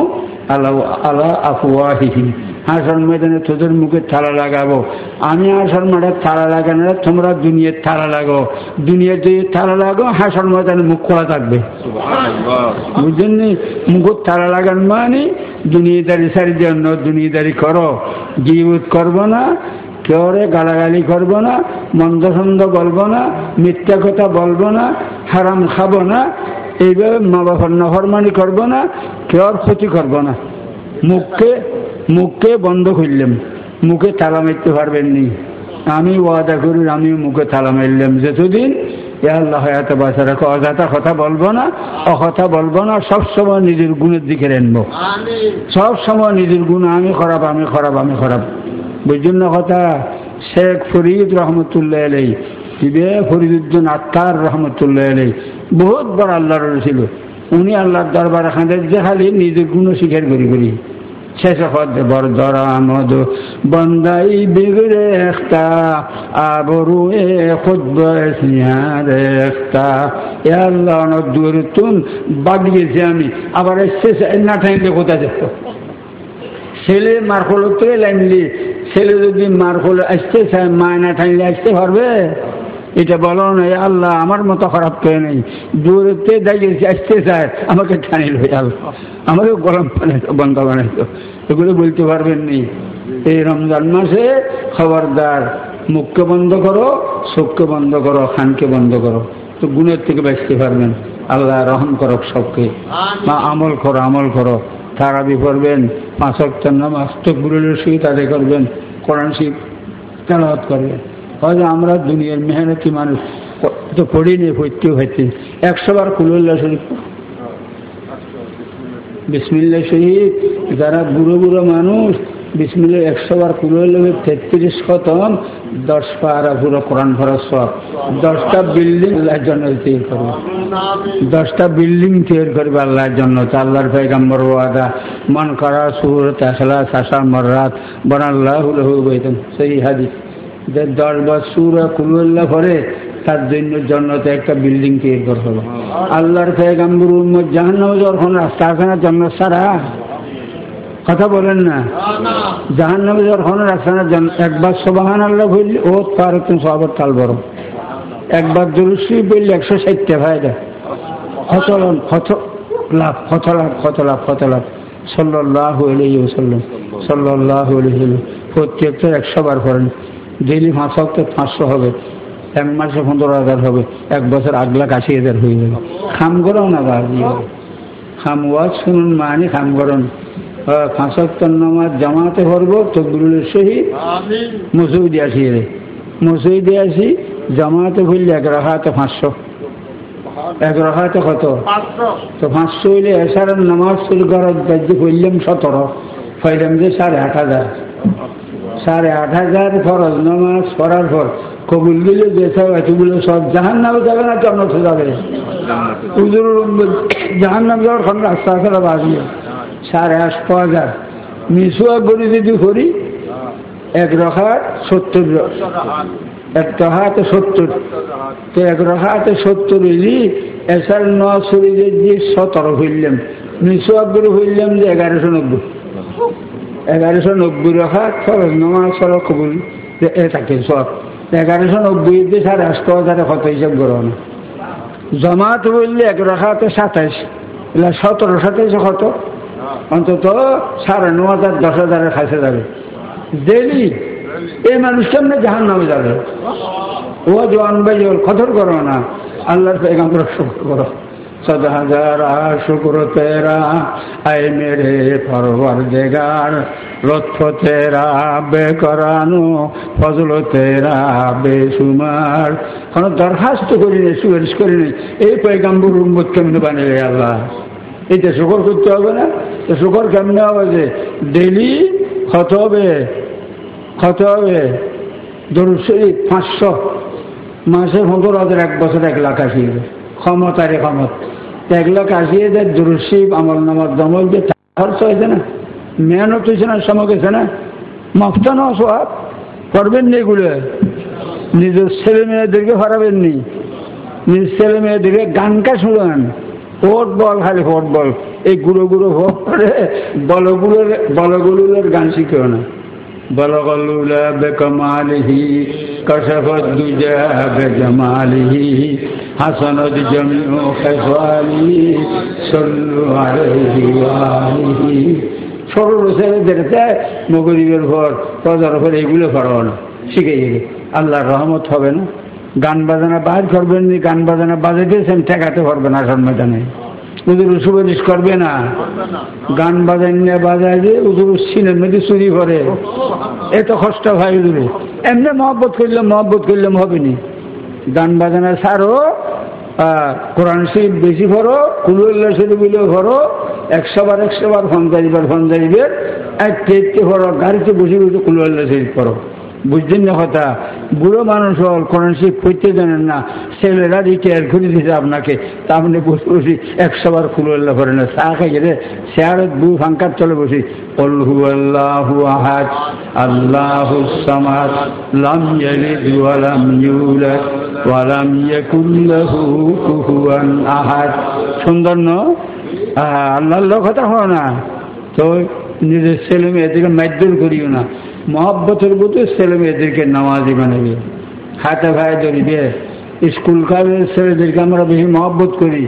আল্লাহ আল্লাহ আফুয়াহিহিম হাসার ময়দানে তোদের মুখে থালা লাগাবো। আমি হাসার মাঠে থালা লাগানো তোমরা দুনিয়ার থালা লাগো। দুনিয়ার যদি থালা লাগো হাসার ময়দানে মুখ খোলা থাকবে। বুঝলেন মুখের থালা লাগান মানে দুনিয়াদারি সারি জন্য দুনিয়াদারি করো। গিবুত করব না কেউরে গালাগালি করব না মন্দ সন্দ বলব না মিথ্যা কথা বলব না হারাম খাব না এইভাবে মা বাবার নফরমানি করব না কেউ ক্ষতি করব না। মুখকে মুখকে বন্ধ করলাম মুখে তালা মারতে পারবেন নি। আমি ওয়াদা করি আমি মুখে তালা মারলাম। যতদিন এ আল্লাহ বাসা রাখো অযথা কথা বলব না অকথা বলব না সবসময় নিজের গুণের দিকে রানবো সব সময় নিজের গুণ আমি খারাপ আমি খারাপ আমি খারাপ। বুঝছেন কথা শেখ ফরিদ রহমতুল্লাহ আলাই ইবে ফরিদুদ্দিন আত্মার রহমতুল্লাহ আলাই বহুত বড় আল্লাহর ছিল উনি আল্লাহর দরবার খাঁদের যে খালি নিজের গুণ স্বীকার করি করি। শেষে পদ বরদরামদ বন্দাই বিগড়ে একটা, আবরু এ খুদ্ একটা। এ আল্লাহ দূর তুন বাগিয়েছি আমি। আবার শেষে না ঠাইলে কোথায় যেত? ছেলে মার খোলো লাইনলি ছেলে যদি মার খোলো আসতে চায় মায় না ঠাইলে আসতে পারবে? এটা বলো না আল্লাহ আমার মতো খারাপ কেউ নেই। দূরতে দাঁড়িয়েছি আসতে চায় আমাকে টানিল আল্লাহ। আমাকে গরম বানাইতো বন্ধ বানাইতো এগুলো বলতে পারবেন নি। এই রমজান মাসে খবরদার মুখকে বন্ধ করো চোখকে বন্ধ করো খানকে বন্ধ করো। তো গুণের থেকে বাঁচতে পারবেন। আল্লাহ রহম করো সবকে। আমল করো আমল করো। তারাবি পড়বেন, পাঁচ অক্টার নামাজ তো গুরুলের সহিত আদায় করবেন, কোরআন শিখ তেলাওয়াত করবেন। হয়তো আমরা দুনিয়ার মেহনতি মানুষ, তো পড়িনি, পড়তেও হয়েছে একশোবার কুলুল্লাহ শরীফ বিসমিল্লা শরীফ, যারা বুড়ো বুড়ো মানুষ বিসমিল্লা একশো বার কুলুল্লাহ তেত্রিশ শতম দশ পারা পুরো কোরআন ভরা সব। দশটা বিল্ডিং আল্লাহর জন্য তৈরি করবে। দশটা বিল্ডিং তৈরি করবে আল্লাহর জন্য। আল্লাহর পেগাম্বর ওয়াদা, মন করা সুর তাখলা সাসা মর্রাত, বনাল্লাহ সেই হাদিস। যে দশ বার সুর কুলুল্লাহ পরে তার জন্য জন্নতে একটা বিল্ডিং তৈরি করতে হবে। আল্লাহর পেগাম্বর উম্মত জাহান নামে যখন রাস্তা আছে না জন্ম সারা কথা বলেন না। জাহান নামে যখন রাস্তা না একবার সবাহান আল্লাহ বললি, ও তার তুমি সবার তাল বড় একবার দুরুশ্রী বললি, একশো ষাটটা ফায়দা। লাভ কত লাভ কত লাভ কত লাভ কত লাভ সাল্লাহ আলহি প্রত্যেকটা একশো বার করেন। ডেলি পাঁচ সপ্তাহে পাঁচশো হবে। এক মাসে পনেরো হাজার হবে। এক বছর আট লাখ আশি হাজার হয়ে যাবে। খাম করো না খাম ওয়াজ শুনুন, মানি খাম করুন নামাজ জামাতে ভরবো তকবুলের সহিত। মসুদি আসি রে। মসুদি আসি জামাতে ভরলে এক রাখাতে পাঁচশো। এক রাখাতে কত? তো পাঁচশো হইলে এসারের নামাজ শুরু করার দায়িত্ব করলাম সতেরো। পাইলাম যে সাড়ে আট হাজার। সাড়ে আট হাজার ফরজ নামাজ পড়ার পর কবুল দিলে যেসব এতগুলো সব জাহান নামে যাবে না জন্মতে যাবে। জাহান নাম যাওয়ার রাস্তা আছে বাড়িয়ে সাড়ে আটশো হাজার মিশুয়া গড়ি যদি করি, এক রখাত সত্তর এক রখাতে সত্তর। তো এক রখাতে সত্তর ইলি এসার ন শরীরের যে সতেরো হইলাম। মিশুয়া গড়ি হইলাম যে এগারোশো নব্বই। এগারোশো নব্বই রখাত খরচ নমাজ সড়ক কবুল। এ থাকে সব। এগারোশো নব্বই দিয়ে সাড়ে আটশো হাজারে কত হিসাব না। জমাত বললে এক রাখাতে সাতাইশ। এগুলো সতেরো সাতাইশে কত? অন্তত সাড়ে ন হাজার, দশ হাজারের কাছে যাবে। ডেলি। এই মানুষ সামনে জাহান নামে যাবে? ও জোয়ান ভাই ওর কঠোর করো না। আল্লাহর পেগাম্বর শুক্র করো। সদ হাজার শুক্র তেরা, আই মেরে ফরবর জেগার। লক্ষ তেরা বে করানো ফজল তেরা বে সুমার কোনো দরখাস্ত করিনি, সুপারিশ করিনি। এই পেগাম্বর উম্মত কেমন বানিয়ে আল্লাহ? এটা শুকর করতে হবে না? তো শুকর কেমনে হবে যে ডেলি কত হবে? কত হবে? ধরুন পাঁচশো। মাসে পনেরো হাজার, এক বছর এক লাখ আসি ক্ষমতারে ক্ষমত। এক লাখ আসি দেয় দুরুশিব আমল নামার দমল যে খরচ হয়েছে না? মেহনত হয়েছে না সময় গেছে না? মফতানো সব করবেন নি এগুলো? নিজের ছেলে মেয়েদেরকে হারাবেন নি? নিজের ছেলে মেয়েদেরকে গানকা শুনেন। ফুটবল খালি ফুটবল। এই গুঁড়ো গুঁড়ো ভরে বলগুলোর বলগুলোর গান শিখেও না। বলগলুলা বেকমালিহি কশফত দুজা বেজমালিহি হাসনত জমিউ খেসালি সল্লু আলাইহি ওয়ালিহি সরল ছেলেদেরতে মগরিবের ঘর পদার ঘর এগুলো ফেরানো শিখে গেলে। আল্লাহর রহমত হবে না। গান বাজানা বাইর করবেন নি, গান বাজানা বাজাইতেছেন, ঠেকাতে পারবেন আসল ময়দানে। উদুর সুপারিশ করবে না। গান বাজাই নিয়ে বাজায় যে উদুর সিনের চুরি করে। এত কষ্ট হয় উদুরে এমনি মহব্বত করলে মহব্বত করলে হবেনি গান বাজানা ছাড়ো কোরআন শরীফ বেশি ভরো কুলুল্লাহ শরীফ ভরো একশো বার একশো বার ফোন যাইবার ফোন যাইবে এক টেটকে ভরো গাড়িতে বসে বসে কুলুল্লাহ শরীফ করো বুঝছেন না কথা? বুড়ো মানুষ হল কোরআন শরীফ পড়তে জানেন না। ছেলেরা রিটায়ার করে দিতে আপনাকে, তা আপনি বসে বসি একশো বার কুলুল্লাহ করে না। চা খাই গেলে শেয়ারের দু ফাঙ্কার চলে বসি। অল্হু আল্লাহু আহাদ, আল্লাহু সামাদ, লাম ইয়ালিদ ওয়া লাম ইউলাদ, ওয়া লাম লাহু কুফুয়ান আহাদ। সুন্দর ন? আল্লাহর কথা হয় না। তো নিজের ছেলে মেয়েদেরকে মাইদুর করিও না। মহব্বতের মতো ছেলে মেয়েদেরকে নামাজি বানাবে। হাতে ভাই ধরিবে, স্কুল কলেজের ছেলেদেরকে আমরা বেশি মহব্বত করি।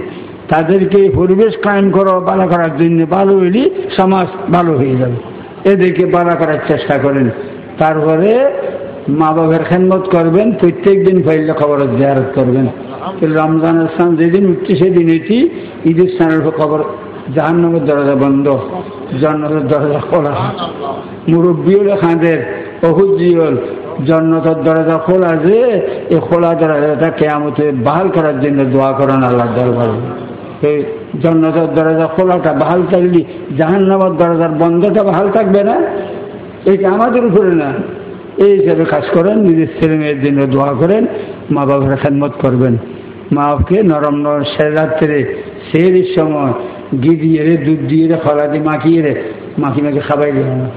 তাদেরকে পরিবেশ কায়েম করো, বালা করার জন্য ভালো হইলে সমাজ ভালো হয়ে যাবে। এদেরকে বালা করার চেষ্টা করেন। তারপরে মা বাবার খেনমত করবেন, প্রত্যেক দিন ফাইলে খবর জিয়ারত করবেন। রমজানের স্থান যেদিন উঠছে, সেদিন এটি ঈদের স্থানের খবর, জাহান্নামের দরজা বন্ধ। জন্নতের দরজা খোলা। মুরব্বী হলে খাঁদের অহুজিয়ল জন্নতের দরজা খোলা যে এই খোলা দরজাটা কেয়ামতে বাহাল করার জন্য দোয়া করেন আল্লাহ দরবারে। এই জন্নতের দরজা খোলাটা বাহাল থাকলে, জাহান্নামের দরজার বন্ধটা বাহাল থাকবে না। এটা আমাদের উপরে না। এই হিসাবে কাজ করেন, নিজের ছেলে মেয়ের জন্য দোয়া করেন, মা বাবার খেদমত করবেন। মা বাপকে নরম নরম সে রাত্রে সেই সময় ঘি দিয়ে রে, দুধ দিয়ে রে, ফলা দিয়ে মাখিয়ে রে। মাখি মাখি খাবাই দেবে না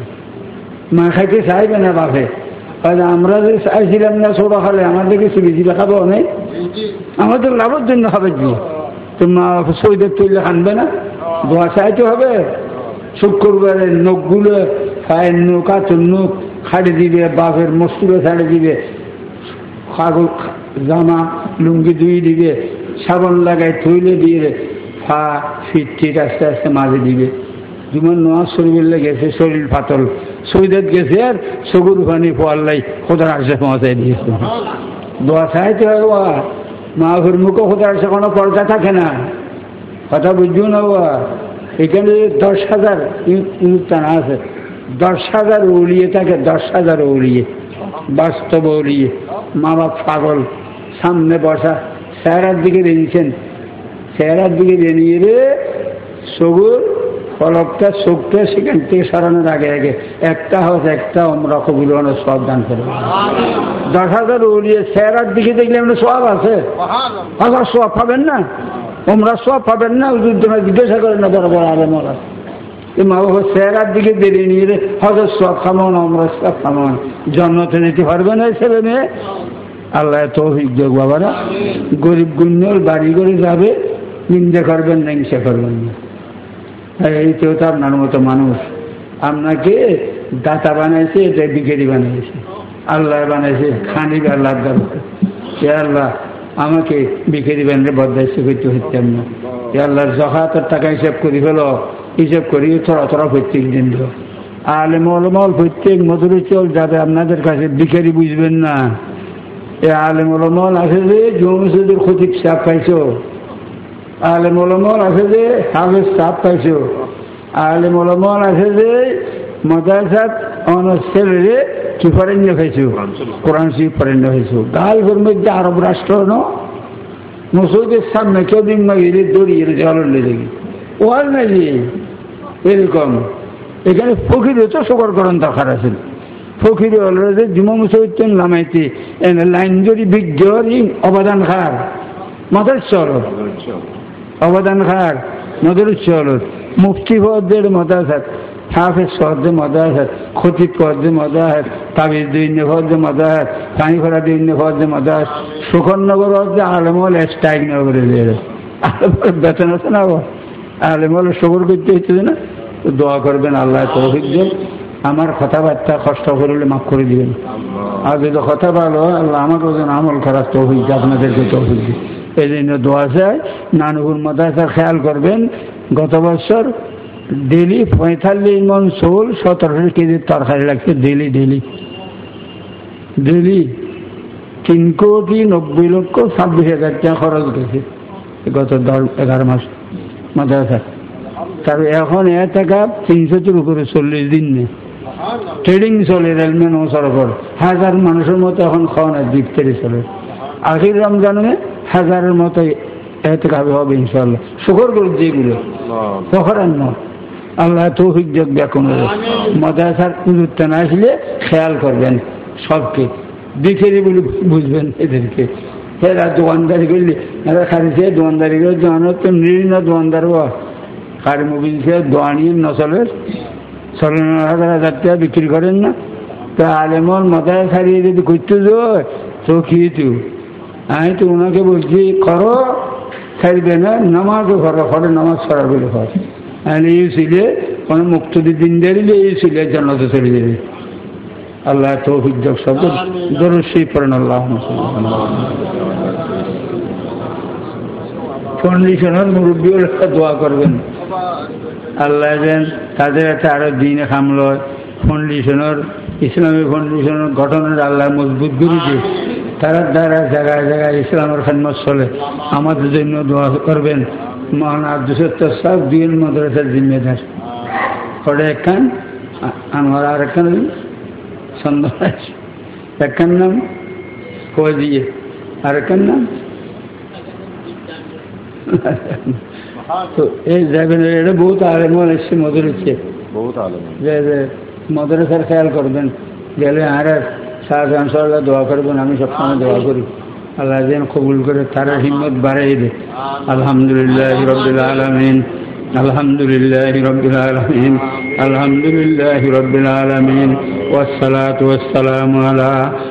মা খাইতে চাইবে না বাপে। আমরা যে চাইছিলাম না ছোটো খালে আমাদেরকে চুরি দিলে খাব নেই? আমাদের লাভের জন্য খাবে দিয়ে তো মা সৈদের তুললে খানবে না? দোয়া চাইতে হবে। শুক্রবারের নখগুলো পায়ের নৌক হাতের নখ খাড়ি দিবে, বাপের মস্তুলে ছাড়ে দিবে। কাগজ জামা, লুঙ্গি ধুয়ে দিবে। সাবান লাগাই থইলে দিয়ে ফা ফিট ঠিক আস্তে আস্তে মাঝে দিবে। যেমন নোয়া শরীর গেছে, শরীর ফাতল সৈদাত গেছে আর সগুর পানি পোয়াল্লাই খোদার আসে পৌঁছাই দিয়েছে। দোয়া চাইতে হয়, ওয়া। মাহর মুখে খোদার আসে কোনো পর্দা থাকে না। কথা বুঝছ না, ওয়া। এখানে দশ হাজার ইউতানা আছে। দশ হাজার উলিয়ে থাকে, দশ হাজার উলিয়ে বাস্তব উলিয়ে মা বাপ পাগল। সামনে বসা চেহারার দিকে রেঁধেছেন। চেহারার দিকে রেনিয়ে রে সগুর ফলকটা চোখটা সেখান থেকে সরানোর আগে আগে। একটা হাউস একটা আমরা কবির সব দান করে। দশ হাজার উলিয়ে চেহারার দিকে দেখলে আমরা সব আছে। হাজার সব পাবেন না? তোমরা সব পাবেন না? জিজ্ঞাসা করেন না, বড় বড় আলেম ওরা। মা বাবা, চেহারার দিকে দেরি নিয়ে হজর সব খামন আমরা সব খামন জন্মতে নিতে পারবে না ছেলে মেয়ে। আল্লাহ তৌফিক যোগ বাবারা। গরিব গুণ্যর বাড়ি করে যাবে। নিন্দে করবেন না, হিংসা করবেন না। এই তো আপনার মতো মানুষ। আপনাকে দাতা বানাইছে এটা বিকেরি বানাইছে। আল্লাহ বানাইছে খানি আল্লাহ আল্লাহ, আমাকে বিকেরি বানিয়ে বদাইছে করতে হইতাম না। আল্লাহর জহাতের টাকা হিসাব করি ফেলো হিসাব করি থোড়া থোড়া প্রত্যেক দিন দিও আলে মলমল প্রত্যেক মধুরে চল যাবে, আপনাদের কাছে বিকারি বুঝবেন না। এ আলে মলমল আছে যে জমসুদের ক্ষতিক সাপ পাইছো আলে মলমল আছে যে হাফেজ সাপ পাইছো। আলে মলমল আছে যে মদাসাত অনার ছেলে কি ফরেন্য খাইছো? কোরআন শরীফ ফরেন্য খাইছো। গালফের মধ্যে আরব রাষ্ট্র ন? মসজিদের সামনে কেউ দিন মাগিয়ে দড়িয়ে জলের লেগে ওয়াল নাকি এরকম। এখানে ফকিরে তো সকর করেন দরকার আছে। ফকিরে যে জুমা মুসৈতেন লামাইতে এনে লাইন জড়ি বিজ্ঞ অবদান খার। মাদার চল অবদান খার মদর চল মুফতি পদের মদাসাত হাফেজ পদে মদাসাত খতিব পদে মদাহাত তাবিজ দুইন্য পদে মদাহাত পানি ভরা দুইন্য পদে মদাহাত সুখনগর হচ্ছে আলমল স্টাইক নগরে দিয়ে বেতন আছে না আলেম হলে সবর করতে হচ্ছে না? দোয়া করবেন, আল্লাহ তৌফিক দেন। আমার কথাবার্তা কষ্ট করলে মাফ করে দিবেন। আর যদি কথা ভালো আল্লাহ আমাকে আমল করার তৌফিক দিয়ে আপনাদেরকে তৌফিক দিই এই জন্য দোয়া চাই। নানুপুর মাদ্রাসার খেয়াল করবেন, গত বছর ডেলি পঁয়তাল্লিশ মন শোল সতেরোশো কেজির তরকারি লাগছে ডেলি ডেলি ডেলি তিন কোটি নব্বই লক্ষ ছাব্বিশ হাজার টাকা খরচ গেছে গত দশ, এগারো মাস মাদ্রাসা। তার এখন এ টাকা তিনশো তিনশোটির উপরে চল্লিশ দিন নেই। ট্রেডিং চলে রেলম্যান ও সরকার হাজার মানুষের মতো এখন খাওয়ানোর দিক থেকে চলে। আখির রমজানে হাজারের মতো এতে খাবে হবে ইনশাল্লাহ শুকর করুক যেগুলো। তখন আল্লাহ তৌফিক যোগ ব্যাকুন মাদ্রাসার পুজোতে না আসলে খেয়াল করবেন সবকে। দেখে বলে বুঝবেন এদেরকে। এরা দোকানদারি করলে এরা সে দোকানদারি করে দোকানের তো নিরীন দোকানদার খারি মুভি দোয়ানিয়ে নচলের চলেন হাজার হাজার টাকা বিক্রি করেন না। তা আলেমন মাথায় সারিয়ে যদি করতে যায় তো কি তু আমি তো ওনাকে বলছি, করো, ছাড়বে না, নামাজও করো করে নামাজ ছড়া বলে হয় এই ছিলে কোনো মুক্তি দিন দিলে এই ছিলে জানাতে চলে যাবে। আল্লাহ তৌফিক যোগ শব্দ দরুশি পড়েন আল্লাহ। কন্ডিশনের মুরব্বী দোয়া করবেন। আল্লাহ যেন তাদের একটা আরও দিনে খামল ফাউন্ডেশনের ইসলামী ফাউন্ডেশনের গঠনের আল্লাহ মজবুত করে তারা দ্বারা জায়গায় জায়গায় ইসলামের খেদমত চলে। আমাদের জন্য দোয়া করবেন। মহান আব্দুল সত্তর সাহেব দুই মাদ্রাসার জিম্মেদার। পরে একখান আমার আর একখান সন্দেহ আছে একখান নাম কয়ে দিয়ে? আর একখান নাম? তো এই যাবেন এটা বহুত আলেমন এসছে মধুর ইচ্ছে বহুত আলম যে মদরসার খেয়াল করবেন। গেলে আর সাজ আনসার আল্লাহ দোয়া করবেন আমি সবসময় দোয়া করি আল্লাহ যেন কবুল করে তারা হিম্মত বাড়াই দে আলহামদুলিল্লাহ রবিল আলমিন আলহামদুলিল্লাহ রবিল আলমিন আলহামদুলিল্লাহ রবিল আলমিন ওসালাত ওসালাম আলা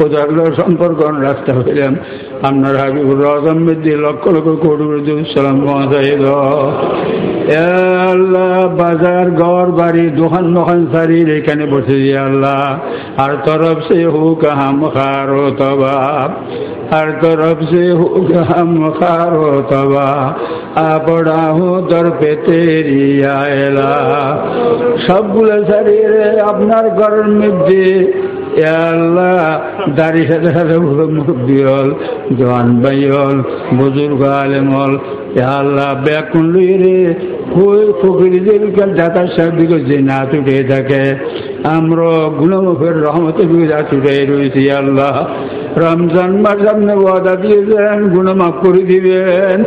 খোদাগুলোর সম্পর্ক রাস্তা হইলেন আপনার হাবিবুর আজমের দিয়ে লক্ষ লক্ষ কোটি সালাম আল্লাহ বাজার, ঘর, বাড়ি দোকান মোহান সারির এখানে বসে যে আল্লাহ। আর তরফ সে হুক হাম খারো তবাব আর তরফ সে হুক হাম খারো তবা। আপড়া হো দর সবগুলো সারিরে আপনার ঘরের মধ্যে আল্লাহ দাড়ি সাথে সাথে মুরব্বী হল জওয়ান ভাই হল বুজুর্গ আলেম হল আল্লাহ ব্যাকুন রে ফকিরদের দাতার সাহেব যে না থাকে আমরা গুণমুখের রহমতে বিজা ছুটে রয়েছি আল্লাহ রমজান মাস আপনি ওয়াদা দিয়েছেন গুণে মাফ করে দিবেন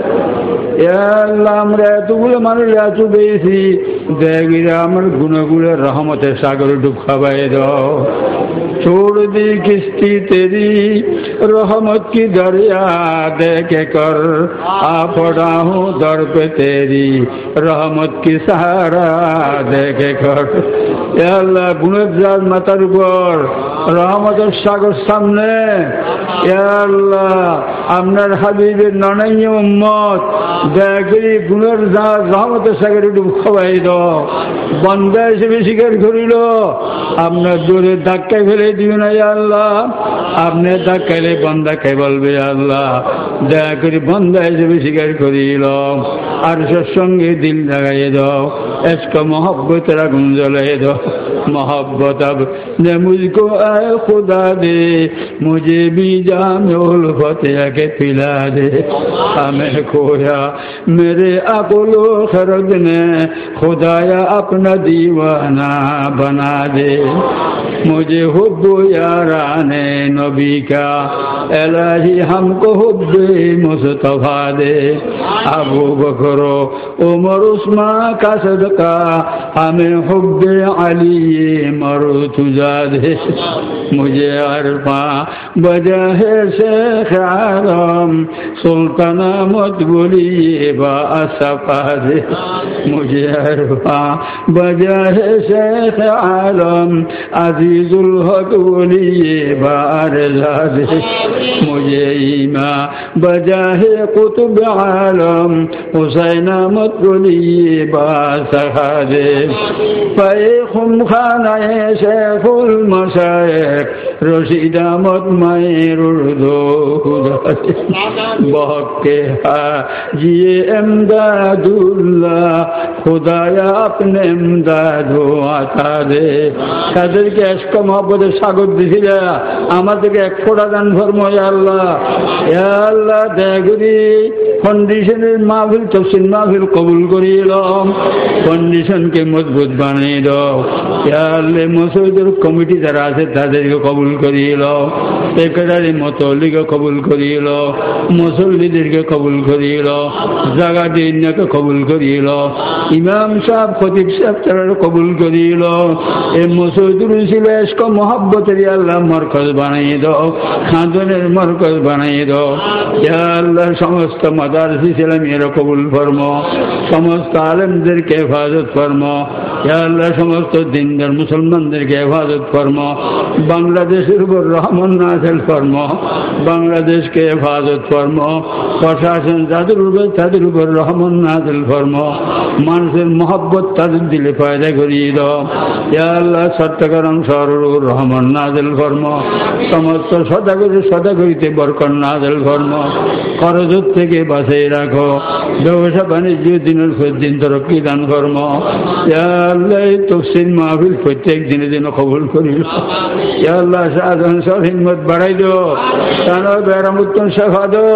আমরা এতগুলো মানুষ এত পেয়েছি দেখিরা আমার গুণগুলোর রহমতের সাগরে ডুব খাবাই দাও छोड़ दी किश्ती तेरी रहमत की दरिया देखे कर आ पड़ा हूँ दर पे तेरी रहमत की सहारा देखे कर আল্লাহ গুণের জাল মাথার উপর রহমতের সাগর সামনে আল্লাহ আপনার হাবিবের ননাই উম্মত দয়া করি গুণের জাল রহমতের সাগরে ডুব খাওয়াই দাও বন্ধা হিসেবে স্বীকার করিল আপনার জোরে ধাক্কায় ফেলে দিও না আল্লাহ আপনি ধাক্কাইলে বন্ধা খাই বলবে আল্লাহ দয়া করে বন্ধা হিসেবে স্বীকার করিল আর সঙ্গে দিল লাগাইয়ে দাও এসক मोहब्बत আগুন জ্বলাই দাও मोहब्बत अब ने मुझको आए खुदा दे मुझे भी जाम उल्फत के पिला दे हमें खोया मेरे अकुलो खरद ने खुदाया अपना दीवाना बना दे मुझे हुब याराने नबी का एलाही हमको हुब मुस्तफा दे अबू बकरो उमर उस्मा का सदका हमें हुब अली लिए मरो तुझा दे मुझे अरपा बजा है शेख आलम सुल्ताना मत बोलिए बा सफा दे मुझे अरपा बजा है शेख आलम अजीजुल हक बोलिए बार दे मुझे ईमा बजा है कुतुब आलम हुसैना मत बोलिए बा सखा दे पे खुम खाना शेखुल मशाइख রশিদা মত মায়ের বহকে জিয়ে এমদাদুল্লাহ খোদায়া আপনি এমদাদ আতা দে তাদেরকে এসক মহব্বতের সাগর দিছিল। আমাদেরকে এক ফোটা দান ধর্ম আল্লাহ। আল্লাহ দেগুরি কন্ডিশনের মাহফিল, তফসিল মাহফিল কবুল করিলাম কন্ডিশনকে মজবুত বানিয়ে দাও। আল্লাহ, মসজিদের কমিটি যারা আছে, তাদেরকে কবুল করিল সেক্রেটারি মতলিকে কবুল করিল মুসল্লিদেরকে কবুল করিল জাগা দিনকে কবুল করিল ইমাম সাহেব, খতিব সাহেব তারা কবুল করিল এ মসজিদুর ছিল এসক মহাব্বতের আল্লাহ মরকজ বানাই দাও খাঁদনের মরকজ বানাই দাও। আল্লাহ, সমস্ত মাদারসি ছেলেমেয়েরা কবুল ফর্ম, সমস্ত আলেমদেরকে হেফাজত ফর্ম। আল্লাহ, সমস্ত দিনদার মুসলমানদেরকে হেফাজত ফর্ম। বাংলাদেশের উপর রহমান নাজেল ফর্ম। বাংলাদেশকে হেফাজত ফর্ম। প্রশাসন যাদের উপর, তাদের উপর রহমান নাজেল ফর্ম। মানুষের মহব্বত তাদের দিলে পয়দা করিয়ে দাও। আল্লাহ সত্যকরম সরুর রহমান নাজেল ফর্ম সমস্ত সদাগরি সদাগরিতে বরকর নাজেল ফর্ম করজত থেকে বাঁচিয়ে রাখো। ব্যবসা বাণিজ্য দিনের দিন তরক্কি দান আল্লাহ তফসিল মাহফিল প্রত্যেক দিনে দিন কবুল করিল। আল্লাহ সাধন সব হিম্মত বাড়াই দো তার বেড়াম উত্তম সেবা দো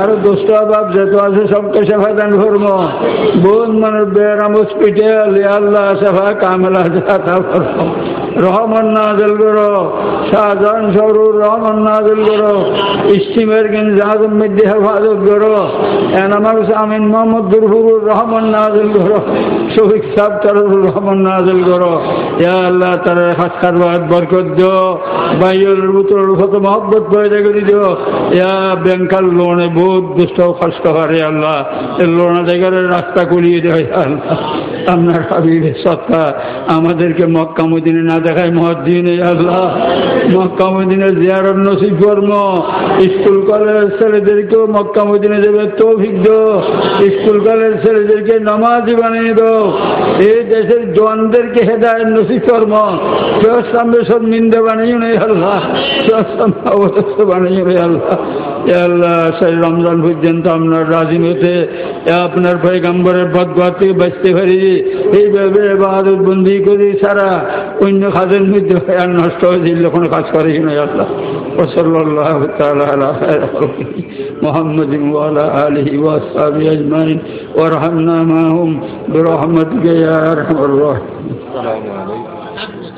আর দোস্ত বাপ যত আছে সবকে সেফা দান কর্ম বোন মানে বেড়াম হসপিটাল। আল্লাহ সেবা কামেলা কর্ম রহমান নাজল করো রহমান করো মধ্যে হেফাজত করো আমিন মোহাম্মদ দুরহুরুর রহমান করো সাহ রহমান করো। ইয়া আল্লাহ, তার বরকত দিও বাইয়ের মহব্বত করে দিও। ইয়া লোনে বহুত দুষ্ট খরচ করে আল্লাহ লোনা জায়গার রাস্তা কুলিয়ে দেয় আল্লাহ। আপনার হাবিবের সত্তা আমাদেরকে মক্কা না দেখায় মহদ্দিনে আল্লাহ মক্কা মদিনে জিয়ারত নসিব কর্ম স্কুল কলেজ ছেলেদেরকেও মক্কা মদিনে দেবে তৌভিজ্ঞ স্কুল কলেজ ছেলেদেরকে নামাজি বানিয়ে দাও। এই দেশের জওয়ানদেরকে হেদায়ত নসিব কর্ম কেউ সামনে সব নিন্দে বানিয়ে নেই আল্লাহ। কেউ অবস্থা বানিয়ে নেই আল্লাহ। আল্লাহ, সেই রমজান পর্যন্ত আপনার রাজি হতে আপনার পয়গাম্বরের বদগার থেকে বাঁচতে পারি। এইভাবে বাহাদুর বন্দি করি, সারা অন্য কাজের মধ্যে نستؤذن لكم قصرين يا الله. وصلى الله تعالى على خير محمد وعلى آله وأصحابه أجمعين. وارحمنا معهم برحمتك يا أرحم الراحمين. السلام عليكم